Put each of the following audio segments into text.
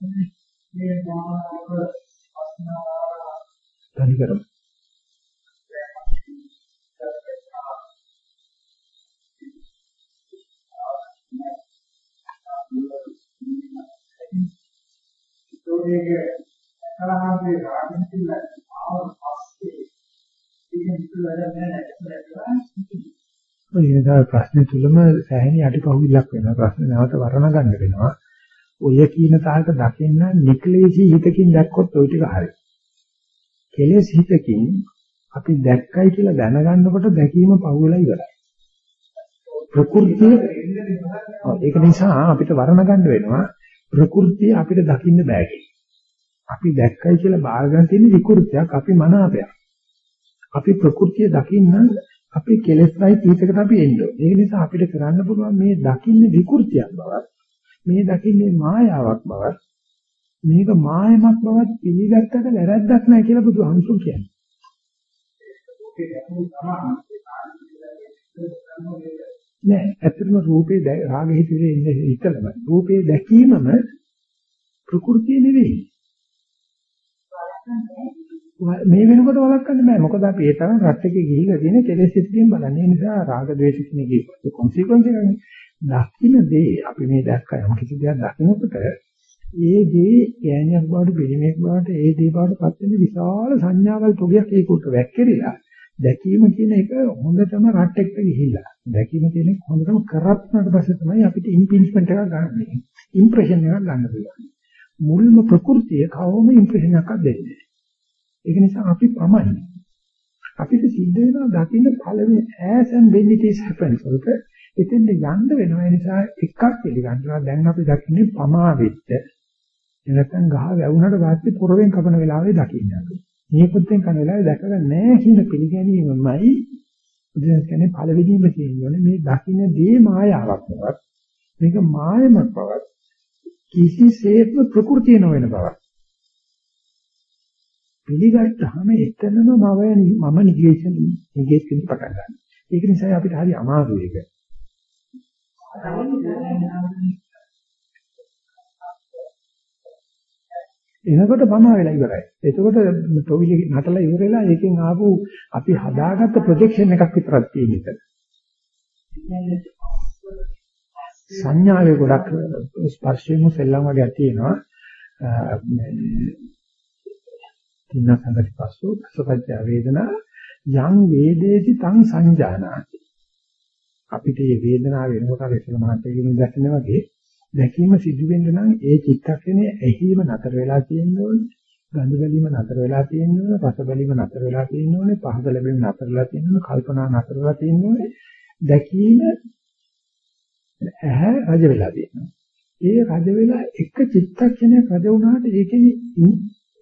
මේ මානව තනි කරමු. ඒකේ කලහාගේ රාගින් කියලා ආව පස්සේ ඉතින් ඉස්සෙල්ලා නැහැ ඔය නේද ප්‍රශ්නේ තුලම සෑහෙන යටිපහුවිලක් වෙනවා. ප්‍රශ්නේ නැවත වර්ණ ගන්න වෙනවා. ඔය කියන තාලක දකින්න නික්ලේශී හිතකින් දැක්කොත් ওই ටික හරි. කෙලෙස් හිතකින් අපි දැක්කයි කියලා දැනගන්නකොට දැකීම පහුවෙලා ඉවරයි. ප්‍රകൃතිය ඒක නිසා අපිට වර්ණ ගන්න වෙනවා ප්‍රകൃතිය අපිට දකින්න බෑ අපි දැක්කයි කියලා බාරගන්න තියෙන විකෘතියක් අපි මනාපයක්. අපි ප්‍රകൃතිය දකින්න අපි කෙලෙස් රහිත හිතකට අපි එන්න ඕනේ. ඒ නිසා අපිට කරන්න පුළුවන් මේ දකින්න විකෘතියක් බවත් මේ දකින්නේ මායාවක් බවත් මේක මායමක් බවත් පිළිගත්තට වැරද්දක් නැහැ කියලා බුදුහාමුදුරුවෝ කියන්නේ. නෑ ඇත්තටම රූපේ රාග හිතේ ඉන්නේ හිතලම රූපේ දැකීමම ප්‍රകൃතිය නෙවෙයි. මේ වෙනකොට වළක්වන්න බෑ. මොකද අපි ඒ තරම් රට්ටකේ ගිහිල්ලා තියෙන කෙලෙස් සිතින් බලන්නේ. ඒ නිසා රාග ද්වේෂ කිනේගේ කොන්සිකවන්ස් එකනේ. දකින්න දේ අපි මේ දැක්කා යම් කිසි දෙයක් දකින්නකොට ඒ දේ ඥානයක් බවට පිළිමයක් බවට ඒ දේ බවට පත් වෙන විශාල සංඥාවල් තොගයක් ඒකට වැක්කිරිලා දැකීම කියන එක හොඳටම රට්ටෙක්ට ගිහිල්ලා. දැකීම කියන එක හොඳටම කරප් වුණාට පස්සේ තමයි අපිට ඉම්පින්ස්මන්ට් එකක් ගන්න ඉම්ප්‍රෙෂන් එකක් ගන්න පුළුවන්. මුල්ම ප්‍රകൃතිය කවම ඉම්ප්‍රෙෂන් එකක් දෙන්නේ ඒක නිසා අපි පමයි. අපිට සිද්ධ වෙනවා දකින්න පළවෙනි as and when it is happens වලට. එතෙන්ද යන්න වෙනවා. ඒ නිසා එකක් පිළිගන්නවා. දැන් අපි දකින්නේ පමා වෙච්ච. එනකන් ගහ වැවුනට පස්සේ පොරවෙන් කපන වෙලාවේ දකින්න. මේ පුත්තෙන් කන වෙලාවේ දැකලා නැහැ කියන පිළිගැනීමමයි බුදුන් කියන්නේ පළවෙනිම කියන්නේ මේ දකින්න දේ මායාවක් බවත් මේක මායමක් බවත් කිසිසේත්ම ප්‍රകൃතිය නොවන බවත් පිළිගත්තාම එතනම මම මම නිගේෂන් නිගේෂන් පටන් ගන්නවා. ඒක නිසා අපිට හරි අමාරුයි ඒක. එනකොට පමා වෙලා ඉවරයි. එතකොට තොවිලි නටලා ඉවරලා ඒකෙන් ආපු අපි හදාගත්ත ප්‍රොජෙක්ෂන් එකක් විතරක් තියෙන එක. සංඥාවේ ගොඩක් ස්පර්ශයෙන් සෙල්ලම් වගේ තියෙනවා. තින්න සංගති පස්සෝ සසපච්ච වේදනා යං වේදේති තං සංජානාති අපිට මේ වේදනාව වෙනකොට අර ඉස්සල මහත්කමින් දැක්කන වගේ දැකීම සිදු වෙන්න නම් ඒ චිත්තක්ෂණයේ ඇහිම නතර වෙලා තියෙන්න ඕනේ. ගඳ බැලීම නතර වෙලා තියෙන්න ඕනේ. රස බැලීම නතර වෙලා තියෙන්න ඕනේ. පහස ලැබීම නතර වෙලා තියෙන්න ඕනේ. කල්පනා නතර වෙලා තියෙන්න ඕනේ. දැකීම ඇහැ රජ වෙලා තියෙනවා. ඒ රජ වෙලා එක චිත්තක්ෂණයක් රජ වුණාට ඒකේ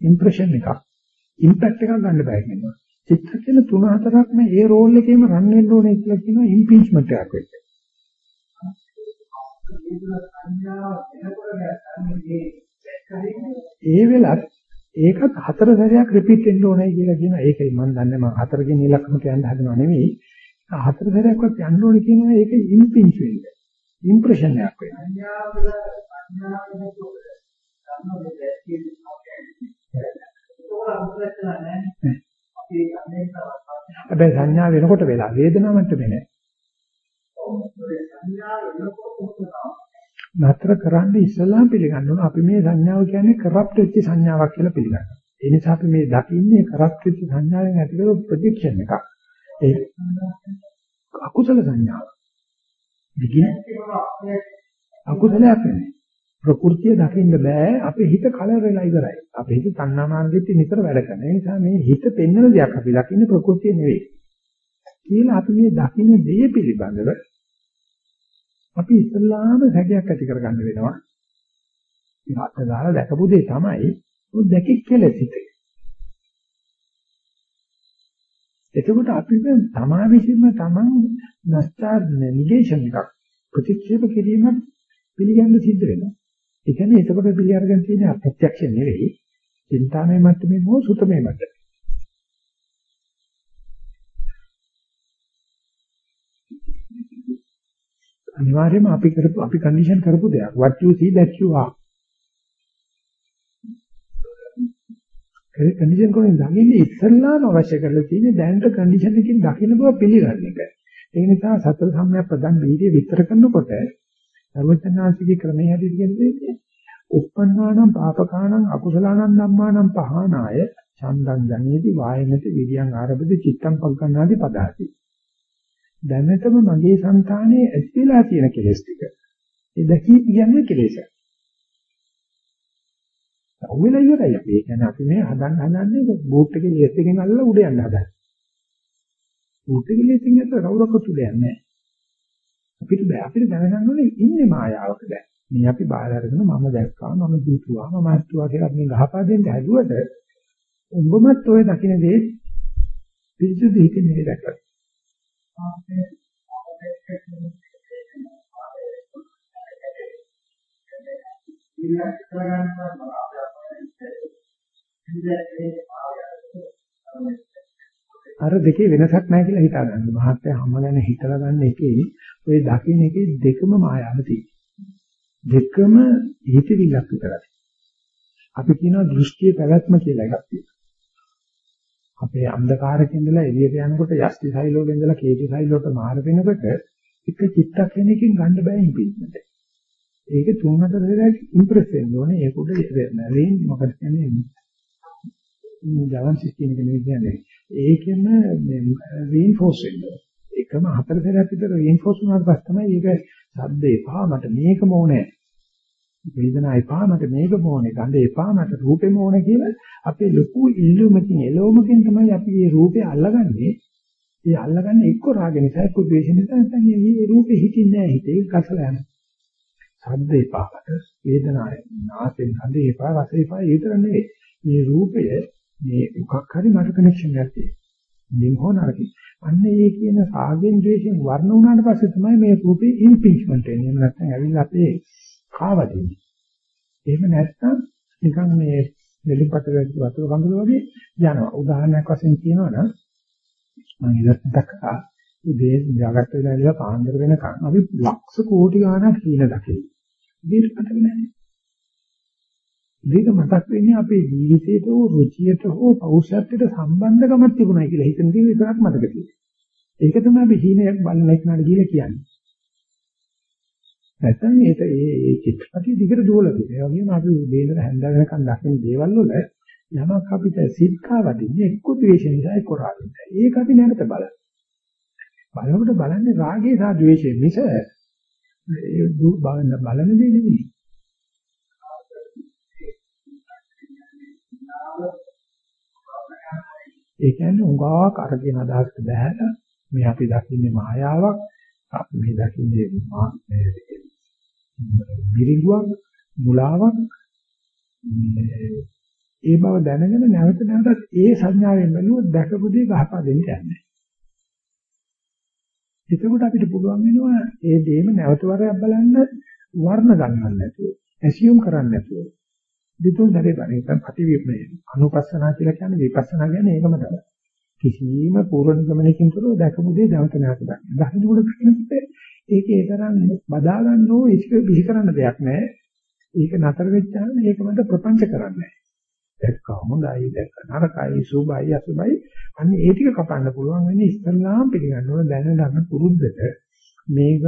ඉම්ප්‍රෙෂන් එකක් ඉම්පැක්ට් එකක් ගන්න බෑ කියනවා. චිත්තක්ෂණ 3-4ක්ම ඒ රෝල් එකේම රන් වෙන්න ඕනේ කියලා කියනවා ඉම්පීච්මන්ට් එකක් වෙච්ච. ඒ වෙලත් ඒකත් හතර සැරයක් රිපීට් වෙන්න ඕනේ කියලා කියනවා. ඒකයි මම දන්නේ මම හතරකින් ඉලක්කමට යන්න හදනව නෙවෙයි. හතර සැරයක්වත් යන්න ඕනේ කියනවා ඒක ඉම්පින්ච් වෙන්න. ඉම්ප්‍රෙෂන් එකක් වෙන්න. හැබැයි සංඥා වෙනකොට වෙලා වේදනාවට වෙන්නේ නතර කරන්න ඉස්සලාම් පිළිගන්න ඕන අපි මේ සංඥාව කියන්නේ කරප්ට් වෙච්ච සංඥාවක් කියලා පිළිගන්නවා. ඒ නිසා අපි මේ දකින්නේ කරප්ට් වෙච්ච සංඥාවෙන් ඇති කරපු ප්‍රොජෙක්ෂන් එකක්. ඒ අකුසල සංඥාව. දිගින් අකුසලයක් නෙවෙයි. ප්‍රകൃතිය දකින්න බෑ අපේ හිත කලර වෙලා ඉවරයි. අපේ හිත තණ්හාමාර්ගෙත් නිතර වැඩ කරන. ඒ නිසා මේ හිත පෙන්වන දෙයක් අපි දකින්නේ ප්‍රകൃතිය නෙවෙයි. කියලා අපි මේ දකින්න දේ පිළිබඳව අපි ඉස්සල්ලාම සැකයක් ඇති කරගන්න වෙනවා. මේ අත දාලා දැකපු දේ තමයි ඔය දැකෙක් කෙලෙසිත. එතකොට අපි තමා විසින්ම තමන් නැස්චාර් නිගේෂන් එකක් ප්‍රතික්ෂේප කිරීමක් පිළිගන්න සිද්ධ වෙනවා. ඒ කියන්නේ එතකොට පිළි අරගෙන තියෙන අප්‍රත්‍යක්ෂ නෙවෙයි, චින්තාමය මට්ටමේ හෝ සුතමේ මට්ටමේ. අනිවාර්යයෙන්ම අපි කරපු අපි කන්ඩිෂන් කරපු දෙයක්. what you see that you are. Condition කොහෙන්ද දකින්නේ ඉස්සල්ලාම අවශ්‍ය කරලා තියෙන්නේ දැනට කන්ඩිෂන් එකකින් දකින්න බව පිළිගන්න එක. ඒ නිසා සතර සම්‍යක් ප්‍රදන් වීර්ය විතර කරනකොට සර්වඥාන්සිකේ ක්‍රමයේ හැටියට කියන්නේ uppannānaṁ pāpakānaṁ akusalaṇaṁ ධම්මානං පහනාය චන්දං ජනේති වායනති විරියං ආරබති චිත්තං පග්ගණ්ණාදි පදාති. දැනටම මගේ సంతානයේ ඇතිලා තියෙන කෙලෙස් ටික. ඒ දැකී කියන්නේ කෙලෙසක්. අවුල ඉවරයි අපි. ඒ කියන්නේ අපි මේ හදන්න හදන්නේ බූට් එකේ ලේස් එකෙන් අල්ලලා උඩ යන්න හදන්නේ. බූට් එකේ ලේස් එකෙන් අතර කවුරක්වත් උඩ යන්නේ නැහැ. අපිට බෑ අපිට දැනගන්න ඕනේ ඉන්නේ මායාවක දැන්. මේ අපි බාහිර අරගෙන මම දැක්කා මම දීතුවා මම අත්තුවා කියලා අපි ගහපා දෙන්න හැදුවට උඹමත් ඔය දකින්න දේ පිළිසුදු හිතින් නෙවෙයි දැක්කා. ඉලක්ක කරගන්න අර දෙකේ වෙනසක් නැහැ කියලා හිතා ගන්න. මහත්ය හැම ගැන හිතලා ගන්න එකේ ওই දකින්න එකේ දෙකම මායාව දෙකම හිතවිල්ලක් විතරයි. අපි කියනවා දෘෂ්ටිය පැවැත්ම කියලා එකක් තියෙනවා. අපේ අන්ධකාරකේ ඉඳලා එළියට යනකොට යස්ති සෛලවල ඉඳලා කේටි සෛලවලට මාර වෙනකොට එක චිත්තක්ෂණයකින් ගන්න බෑ ඉම්පීස්මන්ට් එක. ඒක තුන් හතර දෙනෙක් ඉම්ප්‍රෙස් වෙන්න ඕනේ. ඒක උඩ රේන්ජ් මොකද කියන්නේ? ජවන් සිස්ටම් එක නෙවෙයි කියන්නේ. ඒකෙම රීන්ෆෝස් වෙන්න ඕනේ. එකම හතර සැරයක් විතර රීන්ෆෝස් වුණාට පස්සේ තමයි ඒක ශබ්ද එපා මට මේකම ඕනේ. වේදනා එපා මට මේකම ඕනේ. ගන්ධ එපා මට රූපෙම ඕනේ කියලා අපේ ලොකු ඉල්ලුමකින් එළවමකින් තමයි අපි මේ රූපය අල්ලගන්නේ. ඒ අල්ලගන්නේ එක්ක රාග නිසා එක්ක ද්වේෂ නිසා නැත්නම් මේ රූපේ හිතින්නේ නැහැ. හිතේ කසල යනවා. ශබ්ද එපාකට වේදනාව නාසයෙන් හඳ එපා රස එපා ඒ විතර නෙවෙයි මේ රූපය මේ මොකක් හරි මට කනෙක්ෂන් එකක් තියෙනවා. ඉතින් හොනරකි අන්න ඒ කියන සාගෙන් ද්වේෂයෙන් වර්ණ වුණාට පස්සේ තමයි මේ රූපේ ඉම්පීච්මන්ට් වෙන්නේ. එහෙම නැත්නම් ඇවිල්ලා අපේ කාවදින්නේ එහෙම නැත්නම් නිකන් මේ දෙලිපතර වතුර කඳුල වගේ යනවා. උදාහරණයක් වශයෙන් කියනවා නම් මම ඉස්සත් දක්වා උදේ ජාගත වෙලා ඉඳලා පාන්දර වෙනකන් අපි ලක්ෂ කෝටි ගණනක් හීන දකිනවා. දෙයට මතක නැහැ. දෙයට මතක් වෙන්නේ අපේ ජීවිතයට හෝ රුචියට හෝ පෞෂත්වයට සම්බන්ධකමක් තිබුණා කියලා හිතන දේ විතරක් මතක තියෙනවා. ඒක තමයි අපි හීනයක් බලන එකනට කියලා කියන්නේ. නැත්නම් මේක ඒ ඒ චිත්‍රපටිය දිගට දුවලා තියෙනවා. ඒ වගේම අපි දේනර හැන්ද වෙනකන් දකින දේවල් වල යමක් අපිට සිත්කාවදින්නේ එක්ක ද්වේෂ නිසා එක්ක රාග නිසා. ඒක අපි නැවත බලන්න. බලනකොට බලන්නේ රාගය සහ ද්වේෂය මිස ඒ බලන බලන දේ නෙවෙයි. ඒ කියන්නේ උගාවක් අරගෙන අදහසට බහැලා මේ අපි දකින්නේ මායාවක් අපි මේ දකින්නේ බිරිඟුවක් මුලාවක් ඒ බව දැනගෙන නැවත නැවතත් ඒ සංඥාවෙන් බැලුවොත් දැකපු දේ ගහපා දෙන්න යන්නේ. එතකොට අපිට පුළුවන් වෙනවා ඒ දේම නැවත වරයක් බලන්න වර්ණ ගන්නන්න නැතුව, ඇසියුම් කරන්න නැතුව. දෙතුන් දරේ බලන්න ප්‍රතිවිප්‍රේ අනුපස්සනා කියලා කියන්නේ විපස්සනා කියන්නේ ඒකම තමයි. කිසිම පූර්ව නිගමනයකින් තොරව දැකපු දේ නැවත නැවත ගන්න. දකින්නකොට කියනකොට ඒකේ තරම් බදා ගන්න ඕ ඒක විහි කරන්න දෙයක් නැහැ. ඒක නතර වෙච්චාම ඒක මට ප්‍රපංච කරන්නේ දැක්කා හොඳයි දැක්ක නරකයි සුභයි අසුභයි අන්න ඒ ටික කපන්න පුළුවන් වෙන්නේ ඉස්ලාම් පිළිගන්න ඕන දැනගන්න පුරුද්දට මේක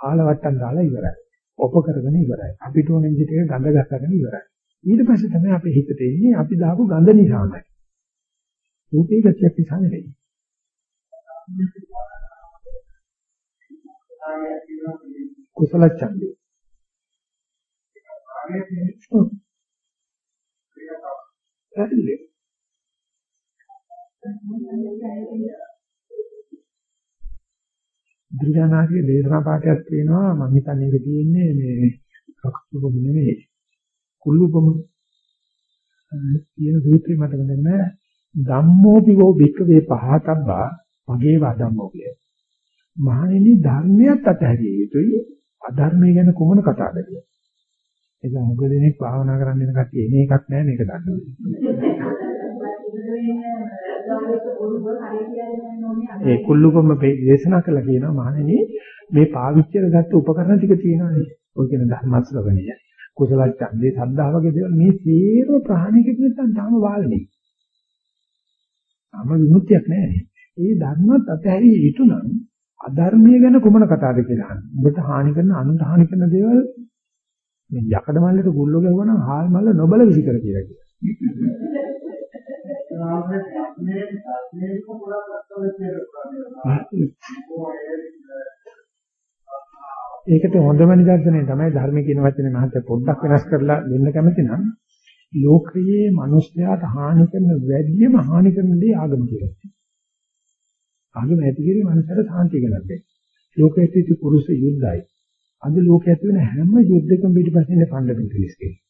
ආලවට්ටම් දාලා ඉවරයි ඔප කරගෙන ඉවරයි. අපිට ඕන විදිහට ගඳ ගසගෙන ඉවරයි. ඊට පස්සේ තමයි අපේ හිතට එන්නේ අපි දාපු ගඳ නිසාමයි රූපේ ගතියක් නිසා නෙවෙයි. කුසල ඡන්දේ පැහැදිලි. බුදුජානකගේ දේශනා පාඩයක් තියෙනවා මම හිතන්නේ ඒක තියෙන්නේ මේ කක්ෂුබම නෙමෙයි කුල්ලුබම කියන සූත්‍රය මට මතක ධම්මෝපිවෝ භික්කවේ පහතබ්බා මගේ වදම්මෝ කිය. මහණෙනි ධර්මයක් අතහැරිය යුතුයි අධර්මය ගැන කොහොම කතාද කියලා. ඒක මොකද දෙනෙක් භාවනා කරන්න යන කට්ටිය එන එකක් නෑ මේක දන්නවා. ඒ කුල්ලුකම දේශනා කළා කියනවා මහණෙනි මේ පාවිච්චියට ගත්ත උපකරණ ටික තියෙනවානේ. ඔය කියන ධර්ම ශ්‍රවණය. කුසල ඡන්දේ සද්ධා වගේ දේවල් මේ සියලු ප්‍රහාණය කෙරෙන්න නැත්නම් තාම වාල්නේ. තාම විමුක්තියක් නැහැ. ඒ ධර්මත් අතහැරිය යුතු නම් අධර්මීය ගැන කුමන කතාවද කියලා අහන්න. ඔබට හානි කරන අනුන්ට හානි කරන දේවල් මේ යකඩ මල්ලට ගුල්ලෝ ගැහුවනම් හාල් මල්ල නොබල විසි කර කියලා කියනවා. ඒකට හොඳම නිදර්ශනය තමයි ධර්ම කියන වචනේ මහත්ය පොඩ්ඩක් වෙනස් කරලා දෙන්න කැමති නම් ලෝකයේ මිනිස්යාට හානි කරන වැඩිම හානි කරන දේ ආගම කියලා. ආගම ඇති කිරීම මනුස්සයට සාන්තිය ගන්නත්. ලෝකයේ තිබි පුරුෂ යුද්ධයි. අද ලෝකයේ ඇති වෙන හැම යුද්ධයකම පිටිපස්සේ ඉන්නේ ෆන්ඩමෙන්ටලිස්ට් කෙනෙක්.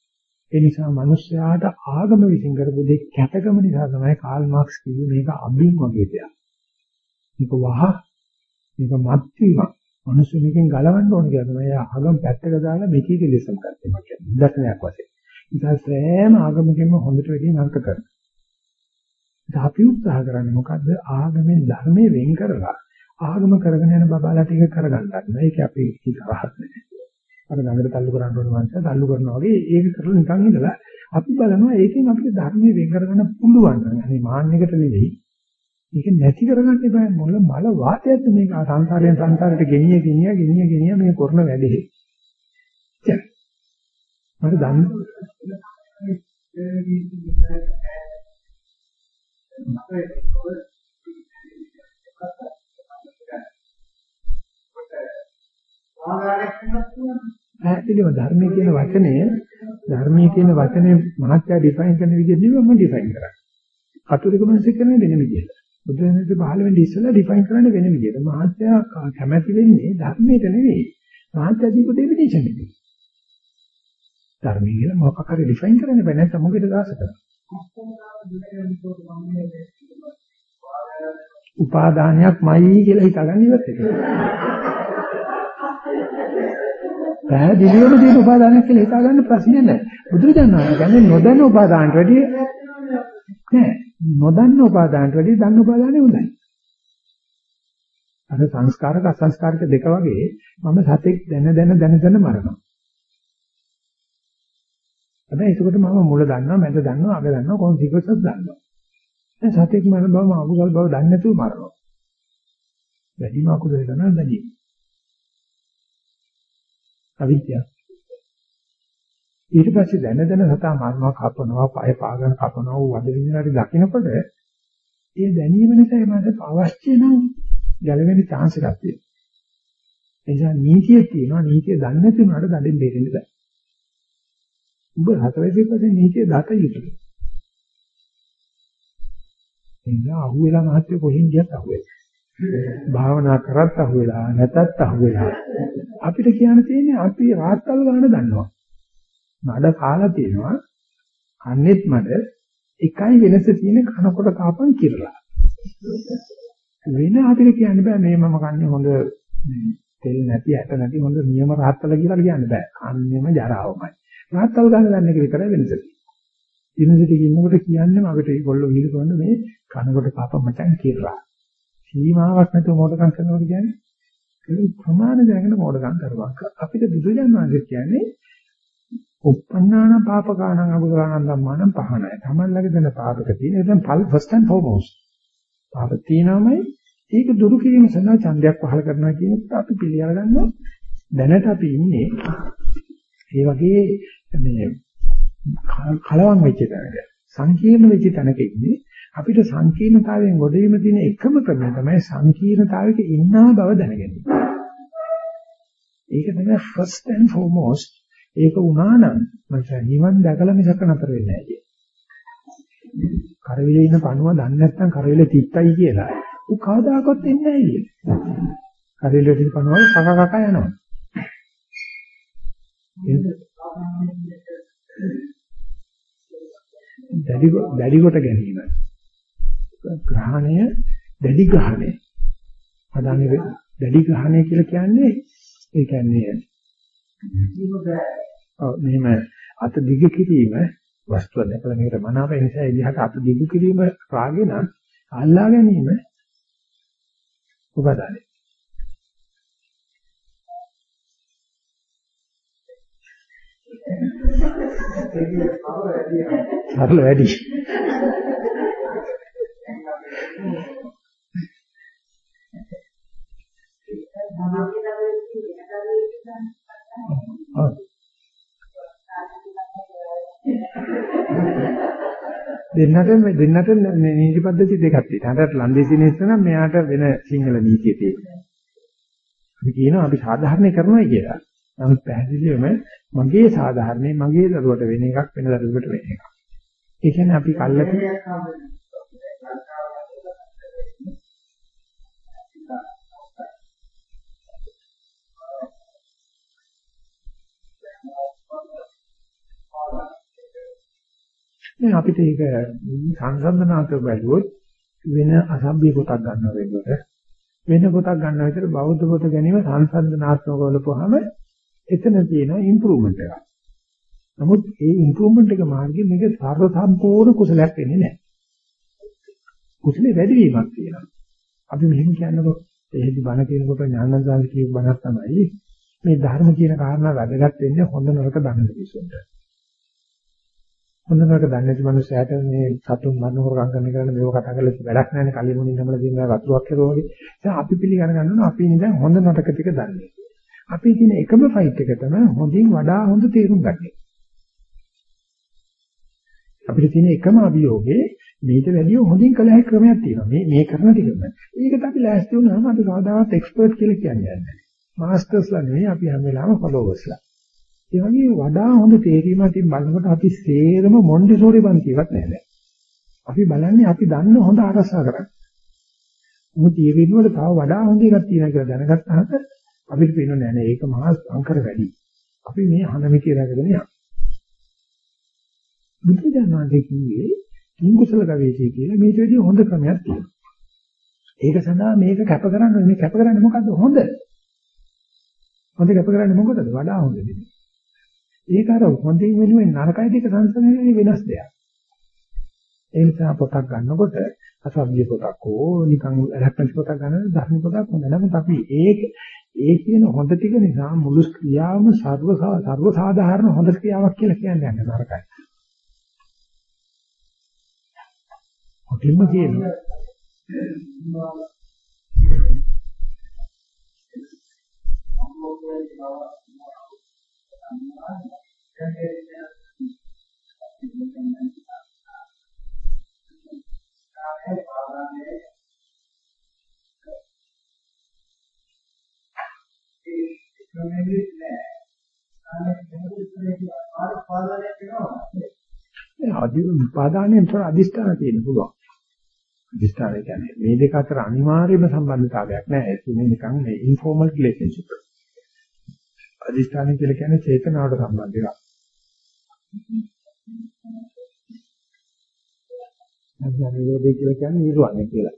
ඒ නිසා මිනිස්යාට ආගම විසින් කරපු දෙයක් කැතකම නිසා තමයි කාල් මාක්ස් කිව්වේ මේක අබින් වගේ දෙයක්. මේක වහ මේක මත් වීමක්. මිනිස්සු මේකෙන් ගලවන්න ඕන කියලා තමයි ආගම පැත්තක දාලා මේකේ කෙලෙසම් කරන්නේ මම කියන්නේ. දර්ශනයක් වශයෙන්. ඉතින් සෑම ආගමකින්ම හොඳට වැඩි නරක කරනවා. ඉතින් අපි උත්සාහ කරන්නේ මොකද්ද? ආගමෙන් ධර්මයේ වෙන් කරලා ආගම කරගෙන යන බබාලා ටික කරගන්න ගන්න. ඒක අපි ඉතිරහත් නැහැ. අර ගඟට තල්ලු කරන්න ඕන මනුස්සය තල්ලු කරනවා වගේ ඒක කරලා නිකන් ඉඳලා අපි බලනවා ඒකෙන් අපිට ධර්මයේ වෙන් කරගන්න පුළුවන්. අනේ මාන්නයකට නෙවෙයි. ඒක නැති කරගන්න එපා මොළ මල වාතයක්ද මේක සංසාරයෙන් සංසාරයට ගෙනිය ගෙනිය ගෙනිය ගෙනිය මේ කරන වැඩේ. මට දන්න පැහැදිලිව ධර්මයේ කියන වචනය ධර්මයේ කියන වචනේ මහත්ය ඩිෆයින් කරන විදිහ නෙවෙයි මම ඩිෆයින් කරන්නේ. කතෝලික මිනිස්සු කරන්නේ වෙන විදිහට. බුදුරජාණන්සේ පහළ වෙන්නේ ඉස්සෙල්ලා ඩිෆයින් කරන්නේ වෙන විදිහට. මහත්ය කැමැති වෙන්නේ ධර්මයට නෙවෙයි. මහත්ය දීපු ඩෙෆිනිෂන් එක. ධර්මයේ කියලා මොකක් හරි ඩිෆයින් කරන්න බෑ නැත්නම් මොකේද දාස කරන්නේ. උපාදානයක්මයි කියලා හිතාගන්න ඉවත් වෙනවා. පැහැදිලිවම තියෙන උපාදානයක් කියලා හිතාගන්න ප්‍රශ්නේ නැහැ. බුදුරජාණන් වහන්සේ කියන්නේ නොදන්න උපාදානට වැඩිය නෑ. නොදන්න උපාදානට වැඩිය දන්න උපාදානෙ හොඳයි. අර සංස්කාරක අසංස්කාරක දෙක වගේ මම සතෙක් දැන දැන දැන දැන මරනවා. හැබැයි ඒකට මම මුල දන්නවා, මැද දන්නවා, අග දන්නවා, කොන්සිකවන්සස් දන්නවා. දැන් සතෙක් මරන බව මම අකුසල් බව දන්නේ නැතුව මරනවා. වැඩිම අකුසල කරනවා වැඩි. අවිද්‍යාව. ඊට පස්සේ දැන දැන සතා මරනවා, කපනවා, පය පාගන කපනවා, වද විඳිනාට දකින්නකොට ඒ දැනීම නිසා මට අවශ්‍ය නම් ගැලවෙන්න chance එකක් තියෙනවා. ඒ නිසා නීතිය තියෙනවා, නීතිය දන්නේ නැති උනාට දඩෙන් දෙන්න බෑ. උඹ හතරවෙනි පස්සේ නීතිය දත යුතුයි. එන්න අහුවෙලා මහත්ය කොහෙන් ගියත් අහුවෙලා. භාවනා කරත් අහුවෙලා නැතත් අහුවෙලා. අපිට කියන්න තියෙන්නේ අපි රාත්තල් ගන්න දන්නවා. මඩ කාලා තියෙනවා. කන්නේත් මඩ එකයි වෙනස තියෙන කනකොට කාපන් කියලා. වෙන අපිට කියන්න බෑ මේ මම කන්නේ හොඳ තෙල් නැති ඇට නැති හොඳ නියම රාත්තල කියලා කියන්න බෑ. කන්නේම ජරාවමයි. රාත්තල් ගන්න දන්න එක විතරයි වෙනස තියෙන්නේ. යුනිවර්සිටි එකේ ඉන්නකොට කියන්නේ මගට ඒගොල්ලෝ විහිළු කරන මේ කනකොට පාප මචං කියලා. සීමාවක් නැතුව මොඩකම් කරනකොට කියන්නේ ප්‍රමාණ දැනගෙන මොඩකම් කරවක්. අපිට බුදුජානක වහන්සේ කියන්නේ උප්පන්නාන පාපකානං අකුසලානං ධම්මානං පහනයි. Taman ළඟ දෙන පාපක තියෙන දැන් first and foremost. පාප තියෙනමයි ඒක දුරු කිරීම සඳහා ඡන්දයක් පහල කරනවා කියන එක අපි පිළිඅර ගන්නවා. දැනට අපි ඉන්නේ ඒ වගේ මේ කලවම් වෙච්ච තැනක සංකීර්ණ වෙච්ච තැනක ඉන්නේ අපිට සංකීර්ණතාවයෙන් ගොඩවීම තියෙන එකම ක්‍රමය තමයි සංකීර්ණතාවයක ඉන්නා බව දැනගැනීම. ඒක තමයි first and foremost ඒක වුණා නම් මට නිවන් දැකලා මිසක නතර වෙන්නේ නැහැ. කරවිලේ ඉන්න පණුව දන්නේ නැත්නම් කරවිලේ තිත්තයි කියලා. ඌ කවදාකවත් එන්නේ නැහැ කියලා. කරවිලේ ඉන්න පණුව කක කක යනවා. දැඩි දැඩි කොට ගැනීම. ග්‍රහණය දැඩි ග්‍රහණය. අදානේ දැඩි ග්‍රහණය කියලා කියන්නේ ඒ කියන්නේ ඔව් මෙහෙම අත දිග කිරීම වස්තුව දැකලා මේකට මනාව ඒ නිසා එදිහට අත දිග කිරීම රාගේ නම් අල්ලා ගැනීම උපදානේ. සරල වැඩි. ඔව්. දෙන්නට දෙන්නට නීති පද්ධති දෙකක් තියෙනවා. අරට ලන්දේසිනෙස්ස නම් මෙයාට වෙන සිංහල නීතිය තියෙනවා. අපි කියනවා අපි සාධාරණේ කරනවා කියලා. නමුත් පැහැදිලිවම මගේ සාධාරණේ මගේ දරුවට වෙන එකක් වෙන දරුවෙකුට වෙන එකක්. ඒ කියන්නේ අපි කල්ලක දැන් අපිට ඒක සංසන්දනාත්මක බැලුවොත් වෙන අසභ්‍ය කොටක් ගන්නවා වෙනකොට වෙන කොටක් ගන්න විතර බෞද්ධ කොට ගැනීම සංසන්දනාත්මක වලපුවාම එතන තියෙන ඉම්ප්‍රූව්මන්ට් එකක්. නමුත් ඒ ඉම්ප්‍රූව්මන්ට් එක මාර්ගයේ මේක සර්ව සම්පූර්ණ කුසලයක් වෙන්නේ නැහැ. කුසලේ වැඩි වීමක් තියෙනවා. අපි මෙහෙම කියනකොට එහෙදි බණ කියනකොට ඥානන්දාල් කියපු බණක් තමයි මේ ධර්ම කියන කාරණා වැදගත් වෙන්නේ හොඳ නරක දන්න කිසුන්ට. හොඳ නරක දන්නේ නැති මනුස්සයාට මේ සතුන් මරණ හොරගම් කරන කරන මේව කතා කරලා වැඩක් නැහැ නේ කලිමුණින් තමයි දිනන වතුරක් කරුවා වගේ. දැන් අපි පිළිගන්න ගන්නවා අපි ඉතින් හොඳ නරක ටික දන්නේ. අපි තියෙන එකම ෆයිට් එක තමයි හොඳින් වඩා හොඳ තේරුම් ගන්න. අපිට තියෙන එකම අභියෝගේ මේට වැඩිය හොඳින් කළ හැකි ක්‍රමයක් තියෙනවා. මේ මේ කරන ටිකම. ඒකට අපි ලෑස්ති වුණාම අපි කවදාවත් එක්ස්පර්ට් කියලා කියන්නේ නැහැ. මාස්ටර්ස්ලා නෙවෙයි අපි හැම වෙලාවෙම ෆලෝවර්ස්ලා. ඒ වගේ වඩා හොඳ තේරීමකින් බලනකොට අපි සේරම මොන්ඩිසෝරි පන්තිවත් නැහැ. අපි බලන්නේ අපි දන්න හොඳ අරසා කරන්නේ. මොකද තීරීම වල තව වඩා හොඳ එකක් තියෙනවා කියලා දැනගත්තාම අපිට පේන්නේ නැහැ නේද ඒක මහා සංකර වැඩි. අපි මේ හනමිතිය රැකගෙන යනවා. බුද්ධ ඥානදී කිව්වේ කිංකුසල ගවේෂය කියලා මේට වැඩිය හොඳ ක්‍රමයක් තියෙනවා. ඒක සඳහා මේක කැප කරන්න මේ කැප කරන්නේ මොකද්ද හොඳ? හොඳ කැප කරන්නේ මොකටද? වඩා හොඳ දෙයක්. ඒක අර හොඳින් වෙනුවෙන් නරකයි දෙක සංසන්දනයේ වෙනස් දෙයක්. ඒ නිසා පොතක් ගන්නකොට අසභ්‍ය පොතක් හෝ නිකන් රැප්පන්ස් පොතක් ගන්න ධර්ම පොතක් හොඳ නමුත් අපි ඒක ඒ කියන හොඳ ටික නිසා මුළු ක්‍රියාවම සර්ව සර්ව සාධාරණ හොඳ ක්‍රියාවක් කියලා කියන්නේ නරකයි. කොටින්ම කියනවා. අදි උපාදානයෙන් තොර අදිෂ්ඨාන තියෙන පුළුවන්. අදිෂ්ඨානය කියන්නේ මේ දෙක අතර අනිවාර්යම සම්බන්ධතාවයක් නෑ. ඒක නිකන් මේ ඉන්ෆෝමල් රිලේෂන්ෂිප්. අදිෂ්ඨානය කියලා කියන්නේ චේතනාවට සම්බන්ධ එකක්. අඥානියෝදේ කියලා කියන්නේ නිර්වාණය කියලා.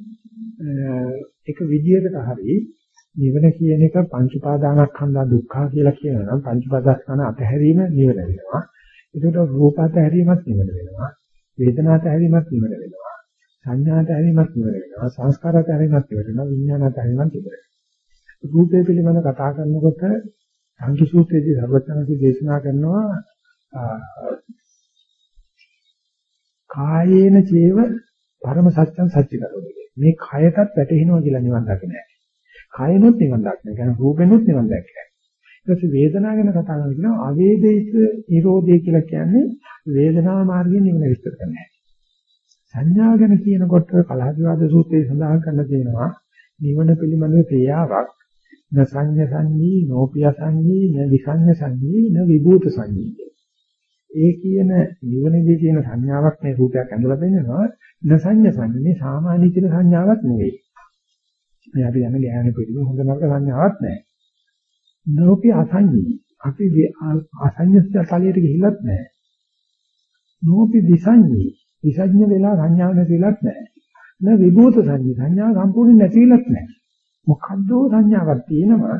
ඒක විදියකට හරි නිවන කියන එක පංච උපාදානස්කන්ධ දුක්ඛ කියලා කියනවා නම් පංච උපාදානස්කන්ධ අතහැරීම නිවන වෙනවා. ඒකට රූප අතහැරීමත් නිවන වෙනවා. වේදනා අතහැරීමත් නිවන වෙනවා. සංඥා අතහැරීමත් නිවන වෙනවා. සංස්කාර අතහැරීමත් නිවන වෙනවා. විඥාන අතහැරීමත් නිවන වෙනවා. රූපය පිළිබඳ කතා කරනකොට සංකි සූත්‍රයේදී සර්වඥාන්සේ දේශනා කරනවා කායේන චේව පරම සත්‍යං සත්‍ය කරෝනේ. මේ කයටත් වැටෙනවා කියලා නිවන් දකින්නේ. කයනොත් නිවන් දකින්න. කියන්නේ රූපෙනොත් නිවන් දැක්කයි. ඊට පස්සේ වේදනාව ගැන කතා කරනවා අවේදිත නිරෝධය කියලා කියන්නේ වේදනා මාර්ගයෙන් නිවන විස්තර කරනවා. සංඥාව ගැන කියනකොට කලහදිවාද සූත්‍රයේ සඳහන් කරලා තියෙනවා නිවන පිළිබඳ ක්‍රියාවක් න සංඤ සංඤී නෝපිය සංඤී න විසංඤ සංඤී න විභූත සංඤී ඒ කියන නිවනේදී කියන සංඥාවක් මේ රූපයක් ඇඳලා දෙන්නවා න සංඤ සංඤී සාමාන්‍ය කියන සංඥාවක් නෙවෙයි. මේ අපි යන ඥාන පිළිම හොඳ නරක සංඥාවක් නැහැ නෝපිය අසංඤී අපි අසංඤ තලයට ගිහිල්ලත් නැහැ නෝපි විසංඤී විසඥ වෙලා සංඥාවක් නැතිලත් නැහැ න. විභූත සංඤී. සංඥා සම්පූර්ණ නැතිලත් නැහැ මොකද්ද සංඥාවක් තියෙනවා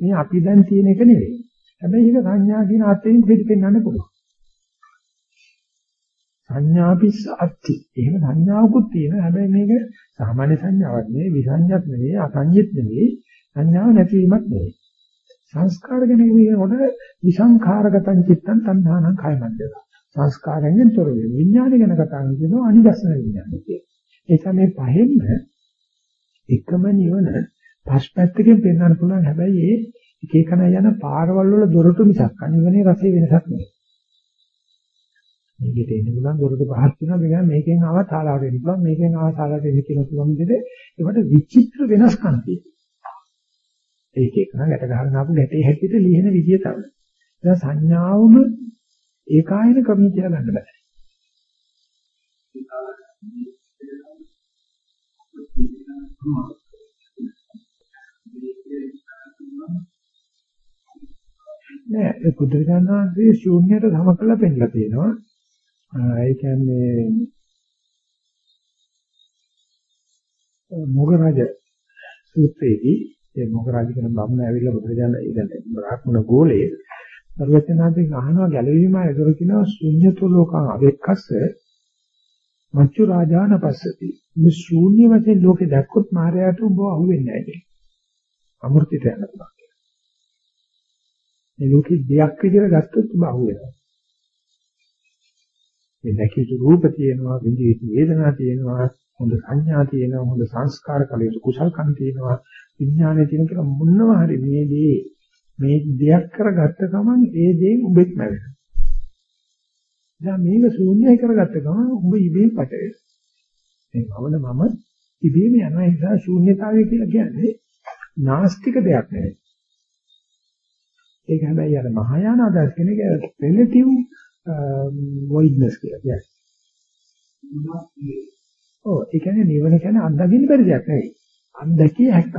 මේ අපි දැන් තියෙන එක නෙවෙයි. හැබැයි ඒක සංඥා කියන අර්ථයෙන් පිළිපෙන්නන්න පුළුවන්. සංඥාපිස් අත්ති. එහෙම සංඥාවකුත් තියෙනවා. හැබැයි මේක සාමාන්‍ය සංඥාවක් නෙවෙයි, විසංඥාවක් නෙවෙයි, අසංඥිත් නෙවෙයි, සංඥාව නැතිවීමක් නෙවෙයි. සංස්කාර ගැන කියනකොට විසංඛාරගතං චිත්තං තණ්හානං කයමද්දක. සංස්කාරයෙන් තොර වෙන. විඥානය ගැන කතා කරනවා අනිදස්සන විඥානය කියලා. ඒ තමයි පහෙන්න එකම නිවන පස් පැත්තකින් පෙන්වන්න පුළුවන්. හැබැයි ඒ එක එකන යන පාරවල් වල දොරටු මිසක් අනිවනේ රසයේ වෙනසක් නෙවෙයි. මේකට එන්න පුළුවන් දොරටු පහක් තියෙනවා. මේක මේකෙන් ආව ශාලාවට එන්න පුළුවන්. මේකෙන් ආව ශාලාවට එන්න කියලා පුළුවන් විදිහට ඒකට විචිත්‍ර වෙනස්කම් තියෙනවා. ඒක එක ගැට ගහගෙන ආපු ගැටේ හැටියට ලියන විදිය තමයි. දැන් සංඥාවම ඒකායන ක්‍රමී කියලා ගන්න බෑ. නෑ ඒ බුදුරජාණන් වහන්සේ ශූන්‍යයට සම කළා පෙන්නලා තියෙනවා. ඒ කියන්නේ මොගරාජ සූත්‍රයේදී ඒ මොගරාජ කියන බමුණ ඇවිල්ලා බුදුරජාණන් ඉතින් බ්‍රාහ්මණ ගෝලයේ සර්වඥාන්තෙන් අහනවා ගැලවීම එතකොට කියනවා ශුන්‍යතෝ ලෝකං අවෙක්කස්ස මච්චු රාජාන පස්සති මේ ශූන්‍ය වශයෙන් ලෝකේ දැක්කොත් මායයට උඹ අහුවෙන්නේ නැහැ කියන්නේ අමෘතයට යන පුළුවන් මේ ලෝකේ දෙයක් විදිහට ගත්තොත් උඹ අහුවෙනවා මේ දැකිය රූප තියෙනවා විඳින වේදනා තියෙනවා හොඳ සංඥා තියෙනවා හොඳ සංස්කාර කලියු කුසල්කම් තියෙනවා විඥානය තියෙන කියලා මොනවා හරි මේ දේ මේ දෙයක් කරගත්ත ගමන් ඒ දේෙන් උඹෙක් නැවෙනවා. දැන් මේක ශූන්‍යයි කරගත්ත ගමන් උඹ ඉබේම පට වෙනවා. මේ වවල මම ඉබේම යනවා ඒ නිසා ශූන්‍යතාවය කියලා කියන්නේ නාස්තික දෙයක් නෙවෙයි. ඒක හැබැයි අර මහායාන අදහස් කෙනෙක් relative voidness කියලා කියන්නේ. ඔව් ඒ කියන්නේ නිවන කියන්නේ අත්දකින්න බැරි දෙයක් නෙවෙයි. අත්දකිය හැක්කක්.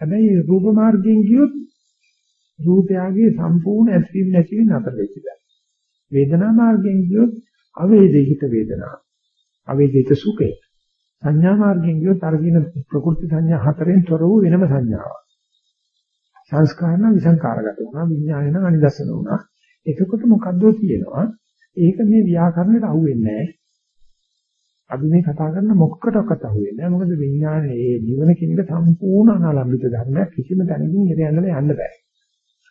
හැබැයි රූප මාර්ගයෙන් ගියොත් රූපයගේ සම්පූර්ණ ඇතිවීම නැතිවීම අතර වෙච්ච දෙයක්. වේදනා මාර්ගයෙන් ගියොත් අවේදිත වේදනා. අවේදිත සුඛය. සංඥා මාර්ගයෙන් ගියොත් අර කියන ප්‍රකෘති සංඥා හතරෙන් තොර වූ වෙනම සංඥාවක්. සංස්කාරන විසංකාරගත වුණා විඥානන අනිදස්සන වුණා. එතකොට මොකද්ද තියෙනවා? ඒක මේ ව්‍යාකරණයට අහු වෙන්නේ නැහැ. අපි මේ කතා කරන මොකකටවත් අහු වෙන්නේ නැහැ. මොකද විඥානයේ මේ නිවන කියන එක සම්පූර්ණ අනාලම්බිත ධර්මයක් කිසිම තැනකින් ඉර යන්නලා යන්න බෑ.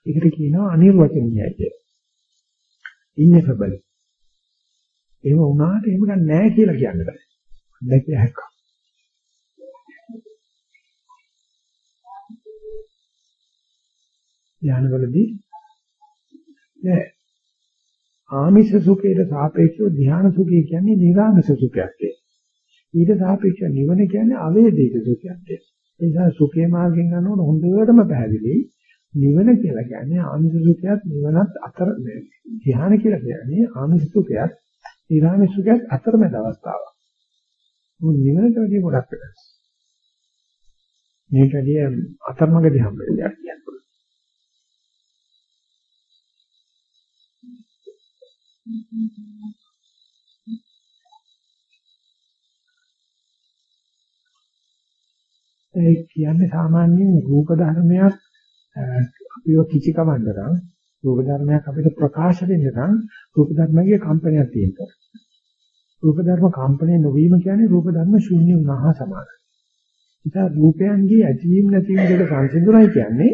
ඒකට කියනවා අනිර්වචනීයයි කියලා. ඉන්නේබල. එහෙම වුණාට එහෙම ගන්න නැහැ කියලා කියන්න බෑ. දැකිය හැක්ක. ඥානවලදී නෑ ආමිෂ සුඛයට සාපේක්ෂව ධ්‍යාන සුඛය කියන්නේ නිරාමිෂ සුඛයක් කියලා. ඊට සාපේක්ෂව නිවන කියන්නේ අවේදිත සුඛයක් කියලා. ඒ නිසා සුඛේ මාර්ගෙන් යනකොට හොඳටම පැහැදිලි නිවන කියලා කියන්නේ ආමිෂ සුඛයත් නිවනත් අතර ධ්‍යාන කියලා කියන්නේ ආමිෂ සුඛයත් නිරාමිෂ සුඛයත් අතරමැද අවස්ථාවක්. මොන නිවනට වැඩිය ගොඩක් වෙනස්. මේක වැඩිය අතරමඟදී හම්බෙන දෙයක් කියන්නේ. ඒ කියන්නේ සාමාන්‍යයෙන් රූප ධර්මයක් අපිව කිචි කවන්න නම් රූප ධර්මයක් අපිට ප්‍රකාශ වෙන්න නම් රූප ධර්මයේ කම්පනයක් තියෙනවා. රූප ධර්ම කම්පණය නොවීම කියන්නේ රූප ධර්ම ශූන්‍ය වුණා සමානයි. ඉතින් රූපයන්ගේ ඇතිවීම නැතිවීම දෙක සංසිඳුනයි කියන්නේ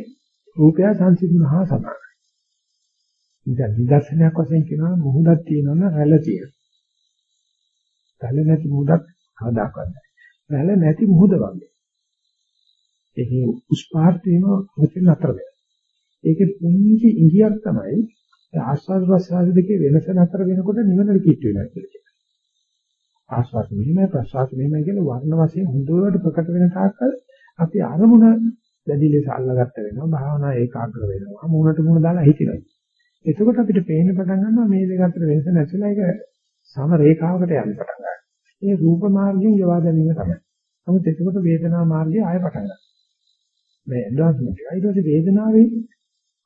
රූපය සංසිඳුනහා සමානයි. ඉතින් විදර්ශනයක් වශයෙන් කියනවා මුහුදක් තියෙනවනම් රැළ තියෙනවා. රැළ නැති මුහුදක් කවදාකවත් නැහැ. රැළ නැති මුහුද වගේ. ඒකේ උස්පාර්ථේම වචන අතර වෙනවා. ඒකේ පුංචි ඉඟියක් තමයි ආස්වාද ප්‍රසආද දෙකේ වෙනස නතර වෙනකොට නිවන කිට් වෙනවා කියන්නේ. ආස්වාද මෙහෙමයි ප්‍රසආද මෙහෙමයි කියන වර්ණ වශයෙන් හොඳට ප්‍රකට වෙන තාක්කල් අපි අරමුණ දැඩි ලෙස අල්ලගත්ත වෙනවා. භාවනා ඒකාග්‍ර වෙනවා. මූණට මූණ දාලා හිටිනවා. එතකොට අපිට පේන්න පටන් ගන්නවා මේ දෙක අතර වෙනස නැතිලා ඒක සම රේඛාවකට යන්න පටන් ගන්නවා. ඒ රූප මාර්ගයෙන් යවා ගැනීම තමයි. නමුත් එතකොට වේදනා මාර්ගය ආය පටන් ගන්නවා. මේ ඇඩ්වාන්ස්මන්ට් එක. ඊට පස්සේ වේදනාවේ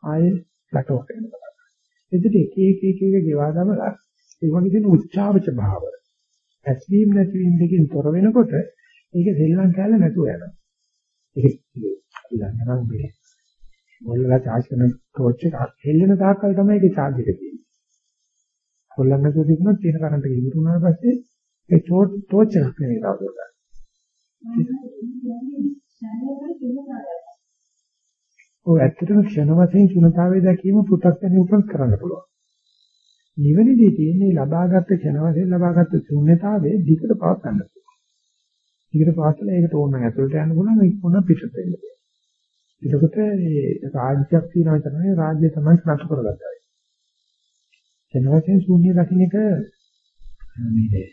ආයේ ලටවක් වෙනවා. එදිට එක එක එක එක ගෙවා දමලා ඒ වගේ තියෙන උච්චාවච භාව. ඇස්වීම නැතිවීම දෙකෙන් තොර වෙනකොට ඒක සෙල්ලම් කැල්ල නැතුව යනවා. ඒක ඉලක්කනම් බෑ. මොල්ලලා charge කරන ටෝච් එක හෙල්ලෙන තාක්කල් තමයි ඒකේ charge එක තියෙන්නේ. කොල්ලන් නැතුව තිබුණොත් තියෙන කරන්ට් එක ඉවර වුණාට පස්සේ ඒ ටෝච් එකක් නෙවෙයි තවදුරටත්. ඔය ඇත්තටම ක්ෂණ වශයෙන් ශුන්‍යතාවය දැකීම පු탁ජන උපන් කරන්න පුළුවන්. නිවනදී තියෙන්නේ ලබාගත් ක්ෂණ වශයෙන් ලබාගත් ශුන්‍යතාවයේ දිකට පවත් ගන්න. දිකට පවත්ලා ඒකට ඕන ඇතුළට යන්න පුළුවන් ඒක මොන පිටට එන්න. එතකොට මේ රාජ්‍යයක් තියෙනවා තමයි රාජ්‍ය තමයි නතු කරගත්තා. ක්ෂණ වශයෙන් ශුන්‍ය දකින්න එක මේ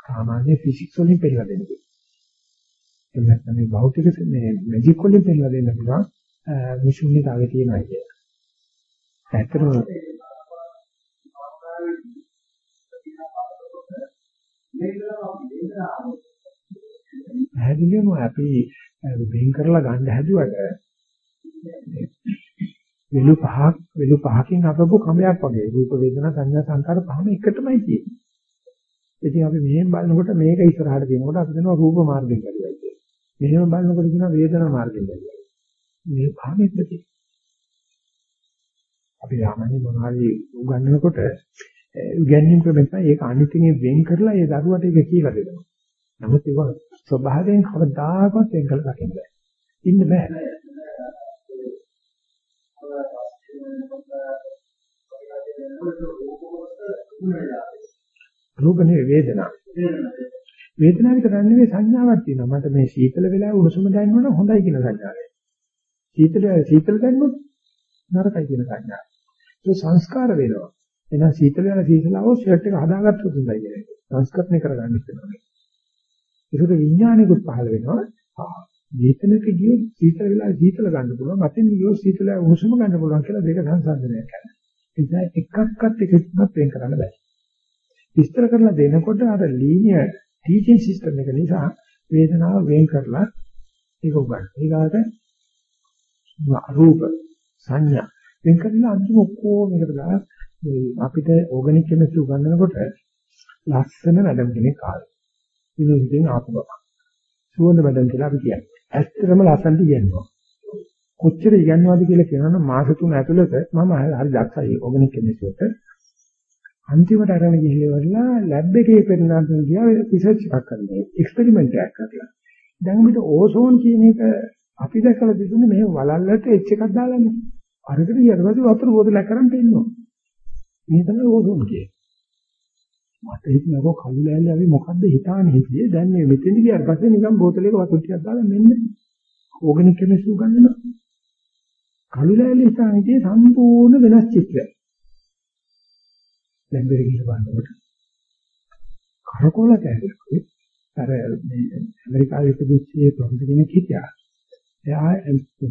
සාමාන්‍ය ෆිසික්ස් වලින් පෙන්නලා දෙන්නේ. එහෙම නැත්නම් මේ භෞතික මේ මැජික් වලින් පෙන්නලා දෙන්න පුළුවන් මේ ශුන්‍යතාවයේ තියෙනවා කියන්නේ. ඇත්තටම පැහැදිලිවම අපි වෙන් කරලා ගන්න හැදුවට වෙලු පහක් වෙලු පහකින් අපපු කමයක් වගේ රූප වේදනා සංඥා සංකාර පහම එකටමයි තියෙන්නේ. ඉතින් අපි මෙහෙම බලනකොට මේක ඉස්සරහට දෙනකොට අපි දෙනවා රූප මාර්ගෙන් බැලුවා කියලා. මෙහෙම බලනකොට කියනවා වේදනා මාර්ගෙන් බැලුවා. මේ පහමෙත් තියෙන්නේ. අපි සාමාන්‍ය මොනවාරි උගන්වනකොට ඉගැන්වීම් ක්‍රමෙන් ඒක අනිත්‍යයෙන් වෙන් කරලා ඒ දරුවට ඒක කියලා දෙනවා. නමුත් ඒක ස්වභාවයෙන් කවදාකවත් වෙන් කළ දකින්න බෑ. ඉන්න බෑ. රූපනේ වේදනා. වේදනාව විතර නෙවෙයි සංඥාවක් තියෙනවා. මට මේ සීතල වෙලා උණුසුම දැනෙනවනම් හොඳයි කියන සංඥාවක්. සීතල සීතල දැනුනොත් නරකයි කියන සංඥාවක්. ඒක සංස්කාර වෙනවා. එහෙනම් සීතල වෙන සීතලව ෂර්ට් එක හදාගත්තොත් හොඳයි කියන්නේ. සංස්කරණය කරගන්න ඉස්සෙල්ලා. ඒකට විඥානිකුත් පහළ වෙනවා. ආ ජීතනක ගිය සීතල වෙලා සීතල ගන්න පුළුවන්. මතින් ගිය සීතල උණුසුම ගන්න පුළුවන් කියලා දෙක සංසන්දනය කරනවා. ඒ නිසා එකක්වත් එකක්වත් වෙන් කරන්න බෑ. විස්තර කරලා දෙනකොට අර ලීනියර් ටීචින් සිස්ටම් එක නිසා වේදනාව වෙන් කරලා ඒක උගන්වනවා. ඊගාට රූප සංඥා වෙන් කරලා අන්තිම ඔක්කොම එකට දාලා අපිට ඕගනික් කෙමිස්ට්‍රි උගන්වනකොට ලස්සන වැඩම කෙනෙක් ආවා. ඉතින් ආපු බව. සුවඳ වැඩම කියලා අපි කියන්නේ. ඇත්තටම ලස්සනට කියනවා. කොච්චර ඉගෙනනවද කියලා කියනවනම් මාස තුන ඇතුළත මම හරි දක්ෂයි ඕගනික් කෙමිස්ට්‍රියට. අන්තිමට අරගෙන ගිහිල්ලා වරලා ලැබ් එකේ පෙන්නන ගියා රිසර්ච් එකක් කරනවා. එක්ස්පෙරිමන්ට් එකක් කරලා. දැන් අපිට ඕසෝන් කියන එක අපි දැකලා තිබුණේ මෙහෙම වලල්ලට එච් එකක් දාලානේ. අරකට ඊට පස්සේ වතුර බෝතලයක් කරන් පෙන්නනවා. මේ තමයි ඕසෝන් කියන්නේ. මට හිතනකො කළු ලෑල්ල අපි මොකද්ද හිතාන්නේ හිටියේ දැන් මේ මෙතෙන්දි ගියාට පස්සේ නිකන් බෝතලයක වතුර ටිකක් දාලා මෙන්න ඕගනික් කෙමිස්ට්‍රි උගන්වනවා. කළු ලෑල්ල හිතාන්නේ සම්පූර්ණ වෙනස් චිත්‍රයක්. දැන් බෙර ගිහලා බලනකොට කරකෝල කැලේ අර මේ ඇමරිකාවේ ඉපදිච්ච ප්‍රොෆෙසර් කෙනෙක් හිටියා. එයා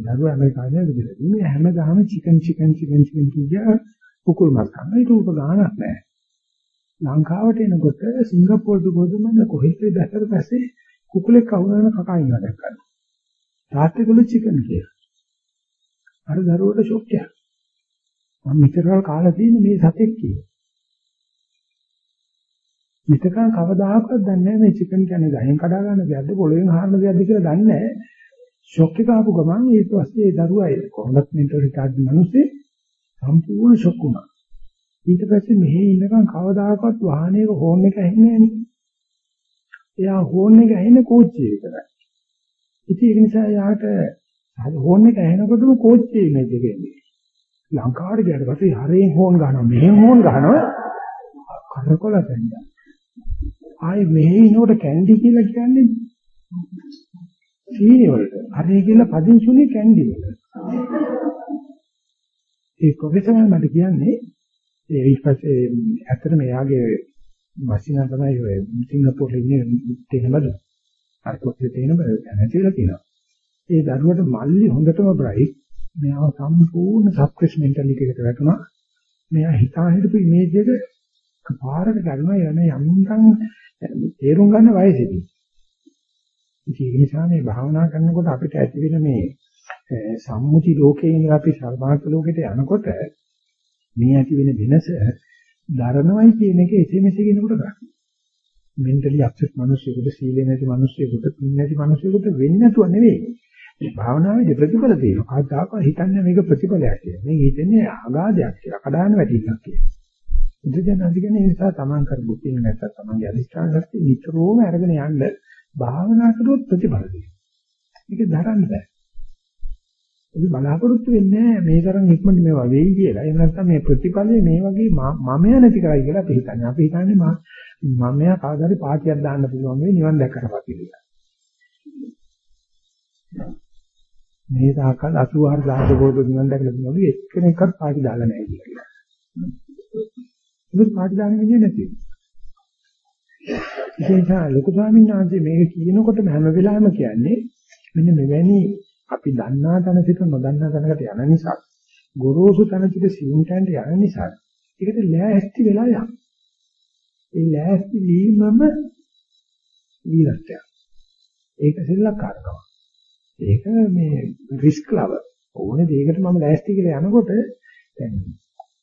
දරුවා ඇමරිකාවේ විදිහට මේ හැමදාම චිකන් චිකන් චිකන් චිකන් කිය කුකුල් මස් ගන්න. ඒක උප ගානක් නැහැ. ලංකාවට එනකොට සිංගප්පූරුට ගොඩම කොහෙද දැක්කට පස්සේ කුකුලෙක් අහුනන කකා ඉන්නවා දැක්කා. තාත්තේකළු චිකන් කියලා. අර දරුවට ෂොක් එකක්. මම මෙතරල් කාලා තියෙන මේ සතෙක් කියලා. මෙතකන් කවදාකවත් දන්නේ නැහැ මේ චිකන් කියන්නේ ගහෙන් කඩා ගන්න දෙයක්ද පොළවෙන් හරන දෙයක්ද කියලා දන්නේ නැහැ. ෂොක් එක ආපු ගමන් ඊට පස්සේ ඒ දරුවා කොහොමද මෙන්ටල් රිටාර්ඩ් මිනිස්සේ සම්පූර්ණ ෂොක් වුණා. ඊට පස්සේ මෙහෙ ඉන්නකම් කවදාකවත් වාහනයක හෝන් එක ඇහෙන්නේ නැහැ එයා හෝන් එක ඇහෙන්නේ කෝච්චිය විතරයි. ඉතින් ඒ නිසා එයාට හෝන් එක ඇහෙනකොටම කෝච්චියේ ඉමේජ් එක එන්නේ. ලංකාවට ගියාට පස්සේ හරෙන් හෝන් ගන්නවා මෙහෙන් හෝන් ගන්නවා කරකොල දැන්නා. ආයේ මෙහෙ ඉනකොට කැන්ඩි කියලා කියන්නේ සීනි වලට. හරේ කියලා පදිංචුනේ කැන්ඩි වල. ඒ ප්‍රොෆෙසර් මට කියන්නේ ඒ ඊපස්සේ ඇත්තටම එයාගේ මැෂින තමයි ඔය සිංගප්පූරුවේ ඉන්නේ තියෙන බඩ. අර කොටේ තියෙන බඩ නැතිලා තියෙනවා. ඒ දරුවට මල්ලි හොඳටම බ්‍රයිට්. මෙයාව සම්පූර්ණ සබ්ක්‍රිස් මෙන්ටැලිටි එකට වැටුණා. මෙයා හිතා හිටපු ඉමේජ් එක කපාරට ගන්නවා යන්නේ යම්තම් තේරුම් ගන්න වයසේදී. ඒ නිසා මේ භාවනා කරනකොට අපිට ඇති වෙන මේ සම්මුති ලෝකේ ඉඳලා අපි සර්වාර්ථ ලෝකෙට යනකොට මේ ඇති වෙන වෙනස දරනවයි කියන එක එසේ මෙසේ කෙනෙකුට ගන්න. මෙන්ටලි අප්සෙට් මිනිස්සුෙකුට සීලේ නැති මිනිස්සුෙකුට පින් නැති මිනිස්සුෙකුට වෙන්නේ නැතුව නෙවෙයි. මේ භාවනාවේ ප්‍රතිඵල තියෙනවා. කවදාක හිතන්නේ මේක ප්‍රතිඵලයක් කියලා. මේ හිතන්නේ අගාධයක් කියලා. කඩාන වැටිලා කියලා. බුදුජානක කියන්නේ ඒ නිසා තමන් කරපු පින් නැත්නම් තමන්ගේ අදිස්ථාන ශක්තිය නිතරම අරගෙන යන්න භාවනා කළොත් ප්‍රතිඵල දෙනවා. මේක දරන්න බෑ. අපි බලාපොරොත්තු වෙන්නේ මේ තරම් ඉක්මනට මේවා වෙයි කියලා. එහෙම නැත්නම් මේ ප්‍රතිඵලය මේ වගේ මමයා නැති කරයි කියලා අපි හිතන්නේ. අපි හිතන්නේ මමයා කවදාද පාටියක් දාන්න පුළුවන් මේ නිවන් දැක්කට පස්සේ කියලා. මේ තාකල් 84000 කෝටි නිවන් දැකලා තියෙනවා. එක්කෙනෙක්වත් පාටි දාලා නැහැ කියලා. ඒක පාටි දාන්න විදිහ නැති. ඒ නිසා ලොකු ස්වාමීන් වහන්සේ මේක කියනකොට හැම වෙලාවෙම කියන්නේ මෙන්න මෙවැනි අපි දන්නා තැන සිට නොදන්නා තැනකට යන නිසා ගොරෝසු තැන සිට සියුම් තැනට යන නිසා ඒකට ලෑස්ති වෙලා යන්න. ඒ ලෑස්ති වීමම ඊළඟට. ඒක සෙල්ලක්කාරකම. ඒක මේ රිස්ක් ලව. ඕනේ දෙයකට මම ලෑස්ති කියලා යනකොට දැන්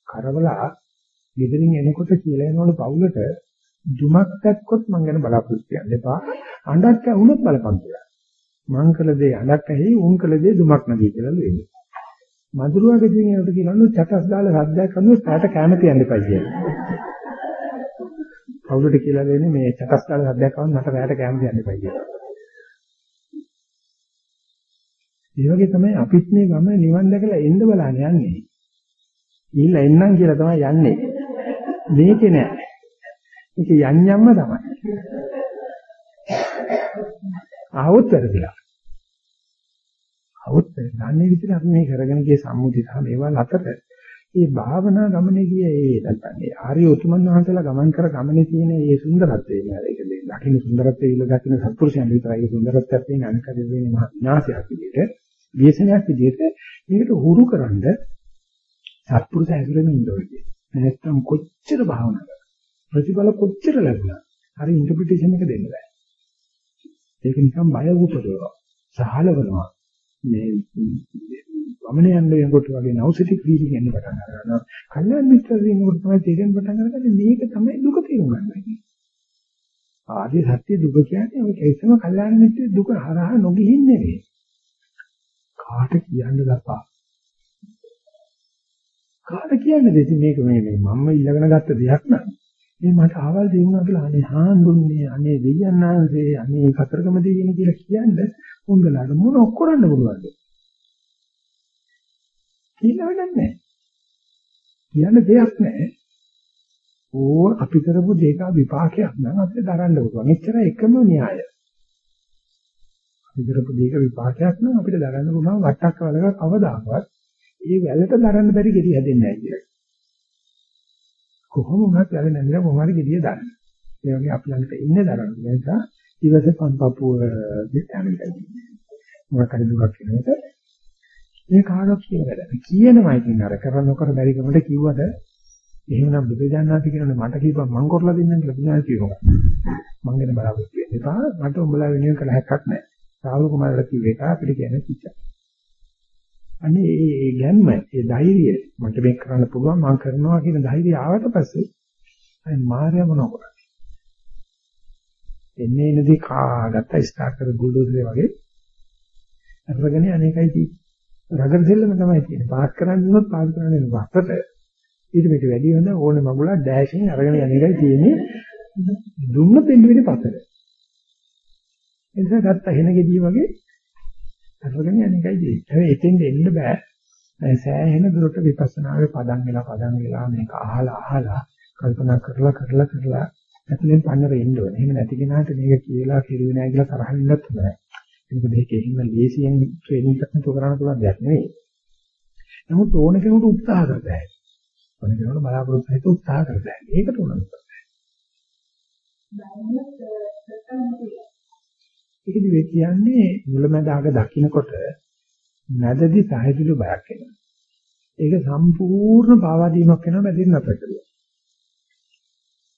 කරවලා ගෙදරින් එනකොට කියලා එනවලු පවුලට දුමක් දැක්කොත් මං ගැන බලාපොරොත්තු වෙන්න එපා. අඬක් ඇහුනොත් බලපන් කියලා. මං කළ දේ අඬක් ඇහි උන් කළ දේ දුමක් නැති කියලා වෙන්නේ. මధుරවා ගෙදරින් එනකොට කියනවලු චටස් දාලා සද්දයක් කරනොත් පැයට කැම තියන්න එපා කියලා. පවුලට කියලා දෙන්නේ මේ චටස් දාලා සද්දයක් කරනොත් මට පැයට කැම තියන්න එපා කියලා. ඒ වගේ තමයි අපිත් මේ ගම නිවන් දැකලා එන්න බලන්න යන්නේ. ගිහිල්ලා එන්නම් කියලා තමයි යන්නේ. මේකේ නෑ. මේක යන්යම්ම තමයි. ආවොත් වැරදිලා. ආවොත් දන්නේ විදිහට අපි මේ කරගෙන ගිය සම්මුති සහ මේවා අතර මේ භාවනා ගමනේ ගිය ඒ නැත්නම් ඒ ආර්ය උතුමන් වහන්සේලා ගමන් කර ගමනේ තියෙන මේ සුන්දරත්වය නේද? ඒක දකින්න සුන්දරත්වය ඉල්ල දකින්න සත්පුරුෂයන් විතරයි සුන්දරත්වයක් තියෙන අනිකද වෙන්නේ මහා විනාශයක් විදිහට. ව්‍යසනයක් විදිහට මේකට හුරු කරන්ද සත්පුරුෂ ඇසුරෙම ඉන්න ඕනේ. නැත්නම් කොච්චර භාවනා කරා ප්‍රතිඵල කොච්චර ලැබුණා හරි ඉන්ටර්ප්‍රිටේෂන් එක දෙන්න බෑ. ඒක නිකන් බය උපදවනවා. සහලවනවා. මේ වමන යන්න වෙනකොට වගේ නෞසිටික් ෆීලිං එන්න පටන් ගන්නවා. කල්යනා මිත්‍රයන් උඩ තමයි තේරෙන්න පටන් ගන්නේ මේක තමයි දුක තේරුම් ගන්න. ආදී සත්‍ය දුක කියන්නේ ඔය කේසම කල්යනා මිත්‍ර දුක හරහා නොගිහින් නෙවෙයි. කාට කියන්න දපා. කාට කියන්නද ඉතින් මේක මේ මේ මම ඊළඟන ගත්ත දෙයක් නෑ. මේ මට ආවල් දෙන්නා කියලා අනේ හාන්දුන්නේ අනේ දෙයයන් ආන්සේ අනේ කතරගම දෙයියනේ කියලා කියන්නේ උංගලට මොන ඔක්කොරන්න පුළුවන්ද? කියලා වැඩක් නැහැ. කියන්න දෙයක් නැහැ. ඕ අපි කරපු දෙක විපාකයක් නම් අපිට දරන්න පුළුවන්. එච්චර එකම න්‍යාය. අපි කරපු දෙක විපාකයක් නම් අපිට දරන්න පුළුවන් වට්ටක් වලක කවදාකවත් ඒ වැලට දරන්න බැරි ගෙඩි හැදෙන්නේ නැහැ කියලා. කොහොම වුණත් වැල නැතිලා කොහොම හරි ගෙඩිය දාන්න. ඒ වගේ අපි ළඟට ඉන්නේ දරන්න. ඒ නිසා ඉවස පන්පපුව දෙතැනකට. මොකක් හරි දුකක් වෙනකොට මේ කාටවත් කියන වැඩ. කියනවා ඉතින් අර කරන නොකර බැරි කමට කිව්වට එහෙමනම් බුදු දන්වාති කියනනේ මට කියපන් මං කරලා දෙන්නම් කියලා බුදුහාම කියනවා. මං ගැන බලාපොරොත්තු වෙන්න එපා. මට උඹලා වෙනුවෙන් කළ හැක්කක් නැහැ. රාහුල කුමාරලා කිව්ව එක අපිට කියන්නේ කිච්චා. අනේ ඒ ගැම්ම, ඒ ධෛර්යය මට මේක කරන්න පුළුවන් මම කරනවා කියන ධෛර්යය ආවට පස්සේ අය මාර්යා මොනව කරන්නේ? එන්නේ එනදී කාගත්ත ස්ටාර්ට් කර බුල්ඩෝසරේ වගේ අරගෙන අනේකයි තියෙන්නේ. රගර් සෙල්ලම තමයි තියෙන්නේ. පාස් කරන්න දුන්නොත් පාස් කරන්න වෙන වස්තට ඊට මෙට වැඩි වෙන ඕනේ මගුලා ඩෑෂින් අරගෙන යන එකයි තියෙන්නේ. දුන්නොත් එන්න වෙන්නේ පතර. ඒ නිසා ගත්ත හෙන ගෙඩිය වගේ අරගෙන යන එකයි තියෙන්නේ. හැබැයි එතෙන්ද එන්න බෑ. සෑහෙන දුරට විපස්සනාවේ පදන් වෙලා පදන් වෙලා මේක අහලා අහලා කල්පනා කරලා කරලා කරලා ඇතුලෙන් පන්නර එන්න ඕනේ. එහෙම නැති කෙනාට මේක කියලා කිරුවේ නැහැ කියලා තරහ වෙන්නත් බෑ. ඒක දෙක එහෙම ලේසියෙන් ට්‍රේනින් එකක් නතර කරන්න පුළුවන් දෙයක් නෙවෙයි. නමුත් ඕන කෙනෙකුට උත්සාහ කරලා ඕන කෙනෙකුට බලාපොරොත්තු හිත උත්සාහ කරලා ඒකට උනන්දු ඒකදි වෙ කියන්නේ මුලමඳාග දකින්නකොට නැදදි සහජුළු බයක් එනවා. ඒක සම්පූර්ණ පාවාදීමක් වෙනවා මැදින් නැතර කරලා.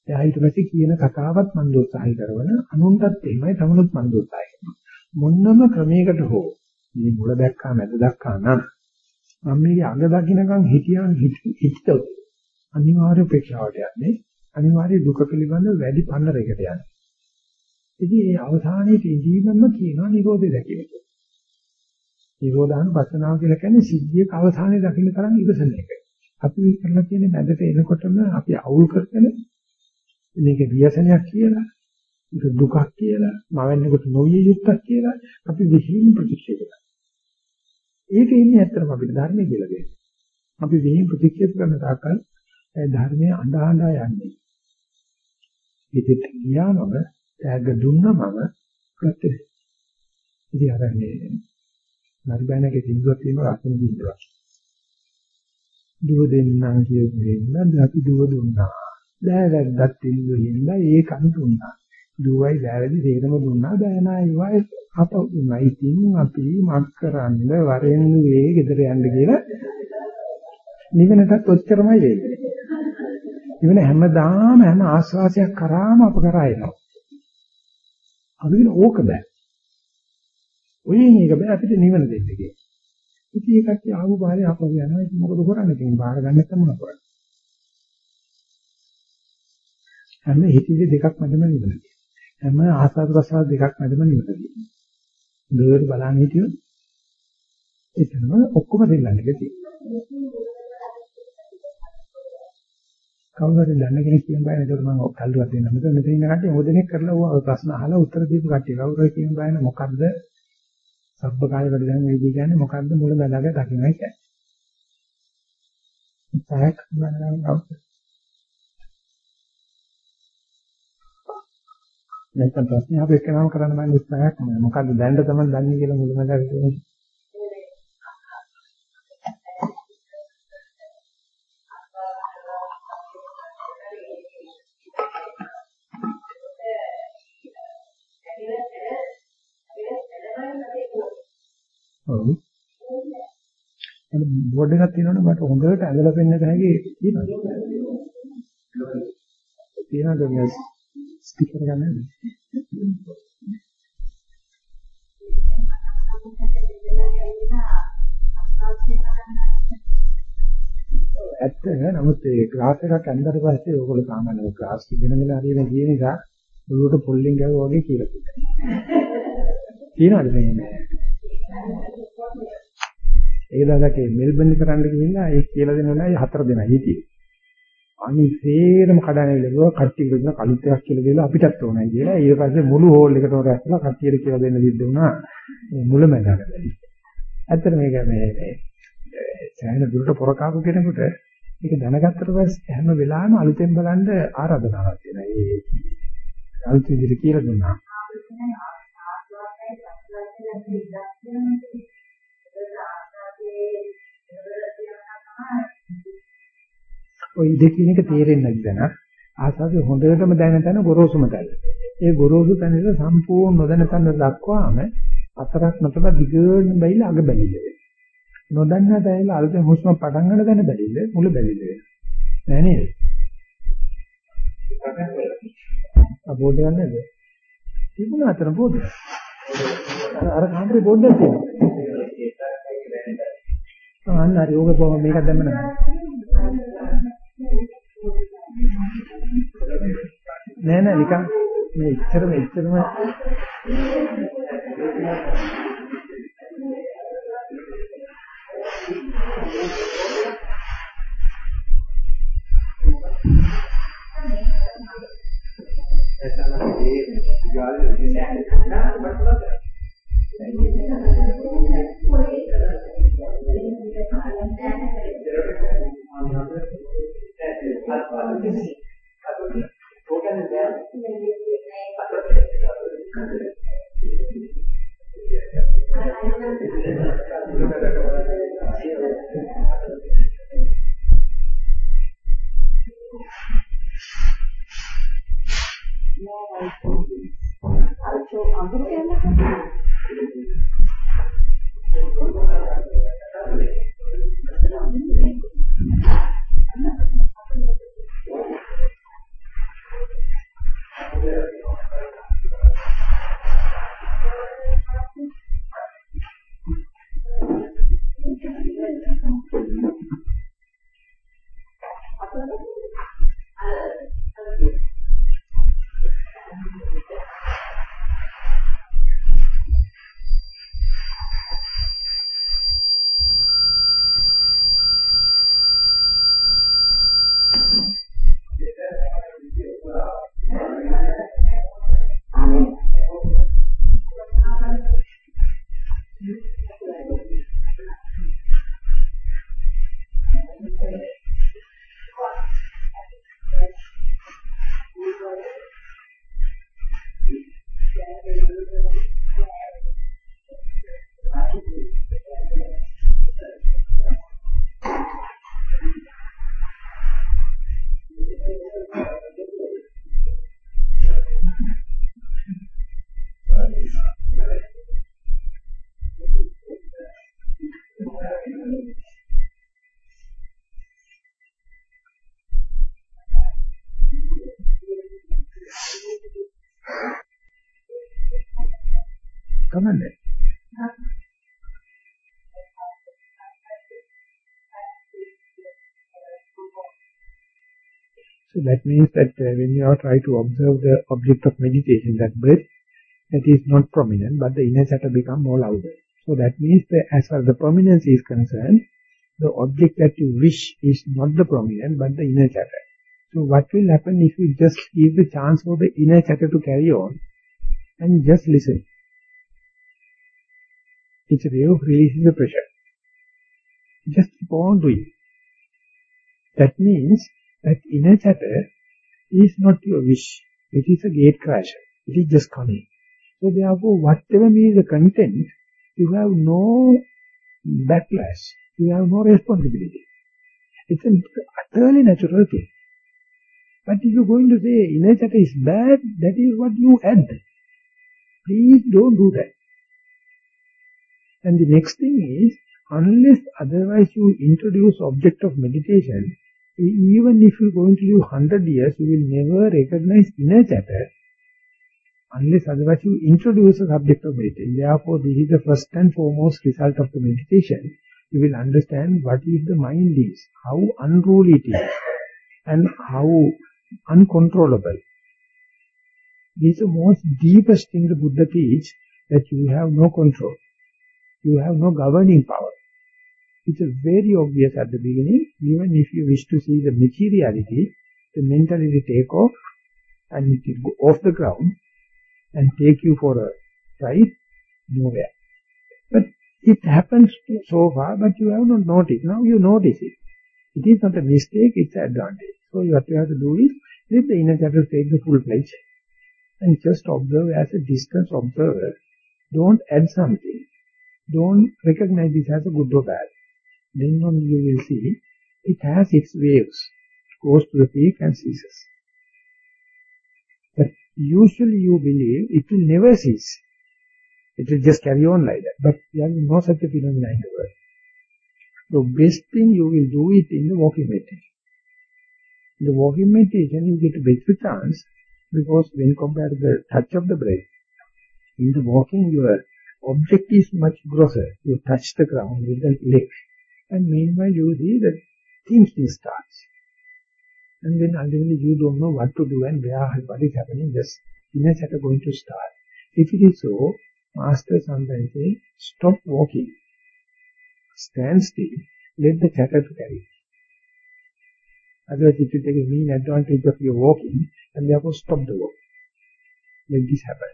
එයා ඊට පස්සේ කියන කතාවත් මන් දෝසහයි කරවන අනුන්ටත් එහෙමයි තමනුත් මන් දෝසහයි කරනවා. මොන්නම ක්‍රමයකට හෝ මේ මුල දැක්කා මැද දැක්කා නම් මම මේකේ අග දකින්නකම් හිතියන් හිතතොත් අනිවාර්ය ප්‍රේක්ෂාවට යන්නේ අනිවාර්ය දුක පිළිබඳ වැඩි පන්නරයකට යන්නේ. ඉතින් ඒ අවසානයේ ජීවනම කියනවා නිරෝධය දැකීම කියලා. නිරෝධාන පස්සනාව කියලා කියන්නේ සිද්ධියක අවසානයේ දකින්න තරම් ඉවසන එක. අපි කරලා තියෙන්නේ මැදට එනකොටම අපි අවුල් කරගෙන මේක ව්‍යසනයක් කියලා ඒක දුකක් කියලා මවෙන්නකොට නොවිය යුක්තක් කියලා අපි විහිං ප්‍රතික්ෂේප කරනවා. ඒක ඉන්නේ ඇත්තටම අපිට ධර්මයේ කියලා දෙන්නේ. අපි විහිං ප්‍රතික්‍රියා කරන තාක්කල් ධර්මයේ අඬා අඬා යන්නේ. ඉතින් ගියාම ත්‍යාග දුන්නමම ප්‍රත්‍යක්ෂ. ඉතින් අර මේ නරිබැනගේ සින්දුවක් තියෙනවා රසන සින්දුවක්. දුව දෙන්නම් කියපු දෙන්න අපි දුව දුන්නා. දැවැද්දත් ඉල්ලුවින්ද ඒකන් දුන්නා. දුවයි දැවැදි දෙකම දුන්නා බෑනා ඒවයි අප දුන්නා. ඉතින් අපි මක් කරන්න වරෙන් වේ ගෙදර යන්න කියලා නිවනටත් ඔච්චරමයි වෙන්නේ. නිවන හැමදාම හැම ආස්වාසයක් කරාම අප කරා එනවා. අපි කියන ඕක බෑ. ඔය නේක බෑ අපිට නිවන දෙන්න කියලා. ඉතින් ඒකට ආපු බාරේ ආපහු යනවා. ඉතින් මොකද කරන්නේ? ඉතින් බාර ගන්න නැත්නම් මොනව කරන්නේ? හැම හිතේ දෙකක් මැදම නිවන හැම ආසාව ප්‍රසාර දෙකක් මැදම නිවන තියෙනවා. දුරට බලන්න හිටියොත් එතනම ඔක්කොම දෙල්ලන්නේ තියෙනවා. කවුරු හරි දන්න කෙනෙක් කියන බෑ නේද මම කල්ලුවක් දෙන්න මෙතන මෙතන ඉන්න කට්ටිය මොදෙනෙක් කරලා ඌ ප්‍රශ්න අහලා උත්තර දීපු කට්ටිය කවුරු හරි කියන බෑ මොකද්ද සබ්බකාය වැඩ දැන් වේදී කියන්නේ මොකද්ද මුල බඳග දකින්නයි කියන්නේ. සායක් ගන්නවා. නැත්නම් ප්‍රශ්නේ අපි එක්කනම කරන්න බෑ උත්සාහයක් නෑ. මොකද්ද දැනට තමයි දන්නේ කියලා මුල බඳග කියන්නේ. බෝඩ් එකක් තියෙනවනේ මට හොඳට ඇඳලා පෙන්නන්න හැකි තියෙනවා. තියෙනවද මේ ස්ටිකර් ගන්න? ඇත්ත නමුත් ඒ ක්ලාස් එකක් ඇඳලා පස්සේ ඕගොල්ලෝ සාමාන්‍ය ක්ලාස් ඉගෙනගෙන හරියන ගිය නිසා ඔළුවට පොල්ලෙන් ගාව වගේ කියලා තියෙනවා. තියෙනවද මේ ඒ දවසක මෙල්බන් කරන්න ගිහිල්ලා ඒ කියලා දෙන වෙලාවේ හතර දෙනා හිටියේ. අනිසේරම කඩන්නේ ලැබුවා කට්ටිය කියන කලුත් එකක් කියලා දෙලා අපිටත් ඕනයි කියලා. ඊට පස්සේ මුළු හෝල් එකටම රැස්ලා කට්ටියට කියලා දෙන්න සිද්ධ වුණා. මේ මුල මැදකට. ඇත්තට මේක මේ මේ සෑහෙන දුරට පොරකාපු කෙනෙකුට මේක දැනගත්තට පස්සේ හැම වෙලාවෙම අලුතෙන් බලන්න ආරාධනාවක් දෙනවා. ඒ අලුත් විදිහට කියලා දුන්නා. ඔය දෙකින් එක තේරෙන්නේ නැති දැන ආසාවේ හොඳටම දැනෙන තැන ගොරෝසුම තැන. ඒ ගොරෝසු තැනට සම්පූර්ණ නොදැන තැන දක්වාම අතරක් නැතව දිගට බැයිලා අග බැලිද. නොදන්නා තැනල අලුතෙන් හුස්ම පටන් ගන්න දැන බැලිද මුල බැලිද නෑ නේද? අපෝඩ් ගන්නද? තිබුණා අතර පොඩි. අර කාමරේ පොඩ්ඩක් තියෙනවා. අන්න හරි ඕක කොහොම මේක දැම්ම නෑ. නෑ නෑ නිකන් මේ ඉච්චරම ඉච්චරම that means that uh, when you are trying to observe the object of meditation, that breath, that is not prominent, but the inner chatter become more louder. So that means that as far as the prominence is concerned, the object that you wish is not the prominent, but the inner chatter. So what will happen if you just give the chance for the inner chatter to carry on and just listen? It's a way of releasing the pressure. Just keep on doing. That means that inner chatter is not your wish. It is a gate crasher. It is just coming. So therefore, whatever be the content, you have no backlash. You have no responsibility. It's an utterly natural thing. But if you're going to say inner chatter is bad, that is what you add. Please don't do that. And the next thing is, unless otherwise you introduce object of meditation, even if you're going to live 100 years, you will never recognize inner chatter unless otherwise you introduce a subject of meditation. Therefore, this is the first and foremost result of the meditation. You will understand what is the mind is, how unruly it is, and how uncontrollable. This is the most deepest thing the Buddha teach, that you have no control. You have no governing power. It's very obvious at the beginning, even if you wish to see the materiality, the mentality take off and it will go off the ground and take you for a ride, nowhere. But it happens so far, but you have not noticed. Now you notice it. It is not a mistake, it's an advantage. So what you have to do is, let the inner chatter take the full place and just observe as a distance observer. Don't add something. Don't recognize this as a good or bad then only you will see it has its waves, goes to the peak and ceases. But usually you believe it will never cease. It will just carry on like that. But there is no such a phenomenon in the world. The best thing you will do it in the walking meditation. In the walking meditation you get a better chance because when compared to the touch of the breath, in the walking your object is much grosser. You touch the ground with the leg and meanwhile you see that thinking starts. And then ultimately you don't know what to do and where, what is happening, just inner chatter going to start. If it is so, Master sometimes say, stop walking. Stand still. Let the chatter to carry. Otherwise it will take a mean advantage of your walking and therefore stop the walk. Let this happen.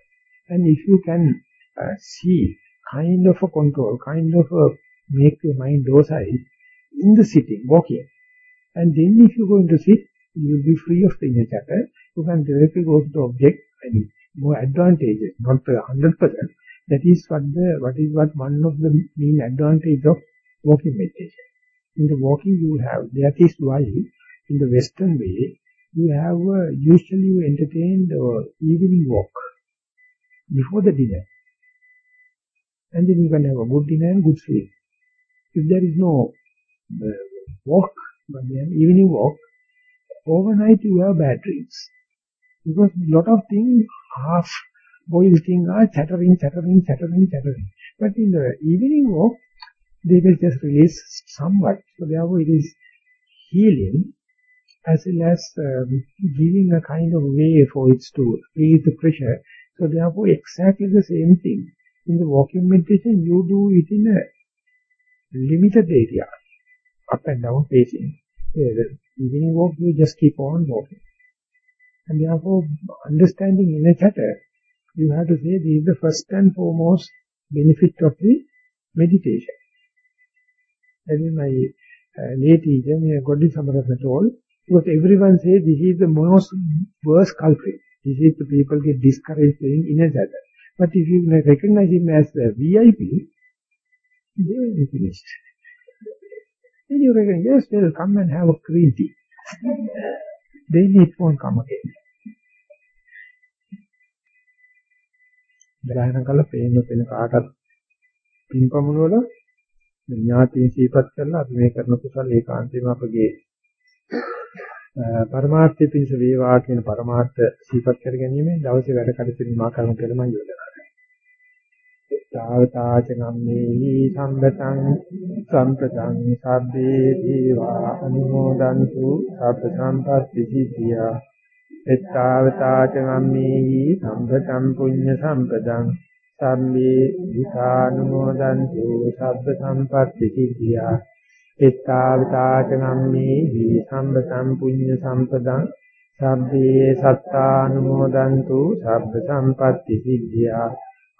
And if you can uh, see kind of a control, kind of a make your mind docile in the sitting, walking. And then if you go into sit, you will be free of the inner chatter. You can directly go to the object, I mean, more advantages, not 100%. That is what the, what is what one of the main advantage of walking meditation. In the walking you have, that is why in the western way, you have, uh, usually you entertain the evening walk before the dinner. And then you can have a good dinner and good sleep. If there is no uh, walk, but then evening walk, overnight you have bad dreams. Because a lot of things, half boiled things are chattering, chattering, chattering, chattering. But in the evening walk, they will just release somewhat. So therefore it is healing as well as um, giving a kind of way for it to release the pressure. So therefore exactly the same thing. In the walking meditation, you do it in a limited area, up and down facing. The evening walk, you just keep on walking. And therefore, understanding inner chatter, you have to say this is the first and foremost benefit of the meditation. That is my uh, late teacher, Goddy Samaratha told, because everyone says this is the most worst culprit. This is the people get discouraged in inner chatter. But if you recognize him as the VIP, they will be finished. Then you reckon, yes, they will come and have a green tea. then it won't come again. දැනන කල පේන පේන කාටත් පින්පමුණ වල ඥාතීන් සීපත් කරලා අපි මේ කරන කුසල ඒකාන්තයෙන්ම අපගේ පරමාර්ථය පිණිස වේවා කියන පරමාර්ථ සීපත් කර ගැනීම දවසේ වැඩ කටයුතු නිමා කරන කියලා මම යෝජනා කරනවා. එත්තාවතාච නම්මේහි සම්බතං සම්පතං සබ්බේ දීවා අනුමෝදන්තු සබ්බ සම්පත්ති සිද්ධියා එත්තාවතාච නම්මේහි සම්පතං පුඤ්ඤ සම්පතං සම්මේ විකානුමෝදන්තු සබ්බ සම්පත්ති සිද්ධියා එත්තාවතාච නම්මේහි සම්පතං පුඤ්ඤ සම්පතං සබ්බේ සත්තානුමෝදන්තු සබ්බ සම්පත්ති සිද්ධියා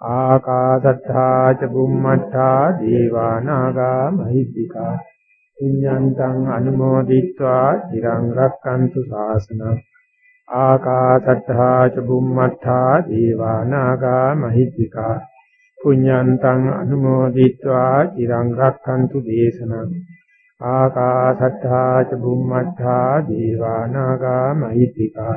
ආකාසත්තා ච බුම්මත්තා දීවානාගා මහිද්దికා පුඤ්ඤන්තං අනුමෝදිත්වා চিරං රක්칸තු ශාසනං ආකාසත්තා ච බුම්මත්තා දීවානාගා මහිද්దికා පුඤ්ඤන්තං අනුමෝදිත්වා চিරං රක්칸තු දේශනං ආකාසත්තා ච බුම්මත්තා දීවානාගා මහිද්దికා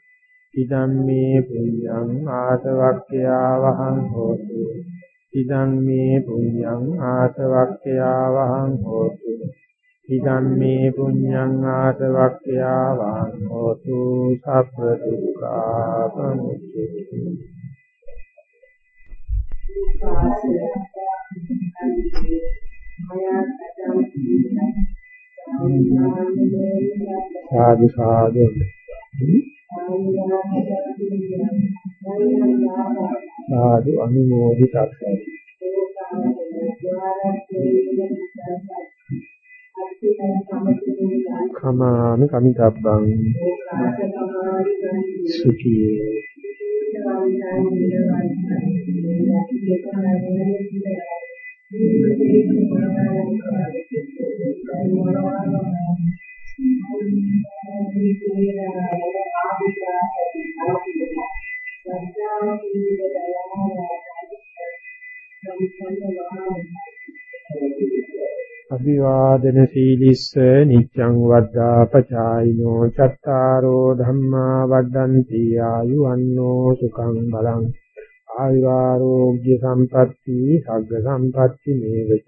ඉදම් මේ පුඤ්ඤං ආසවක්ඛ්‍යා වහං හෝති. ඉදම් මේ පුඤ්ඤං ආසවක්ඛ්‍යා වහං හෝති. ඉදම් මේ පුඤ්ඤං ආසවක්ඛ්‍යා වහං හෝතු. සබ්බ දුක්ඛා පමුච්චති Thank you. සාදු. සාදු සාදු අනුමෝදිතස්සයි කමාමි කමිතබ්බං සුඛී අභිවාදන සීලිස්ස නිච්ඡං වද්දා පචායිනෝ චත්තාරෝ ධම්මා වද්දන්ති ආයුවන්නෝ සුඛං බලං ආයුරෝග්‍ය සම්පatti සග්ග සම්පatti මේවච.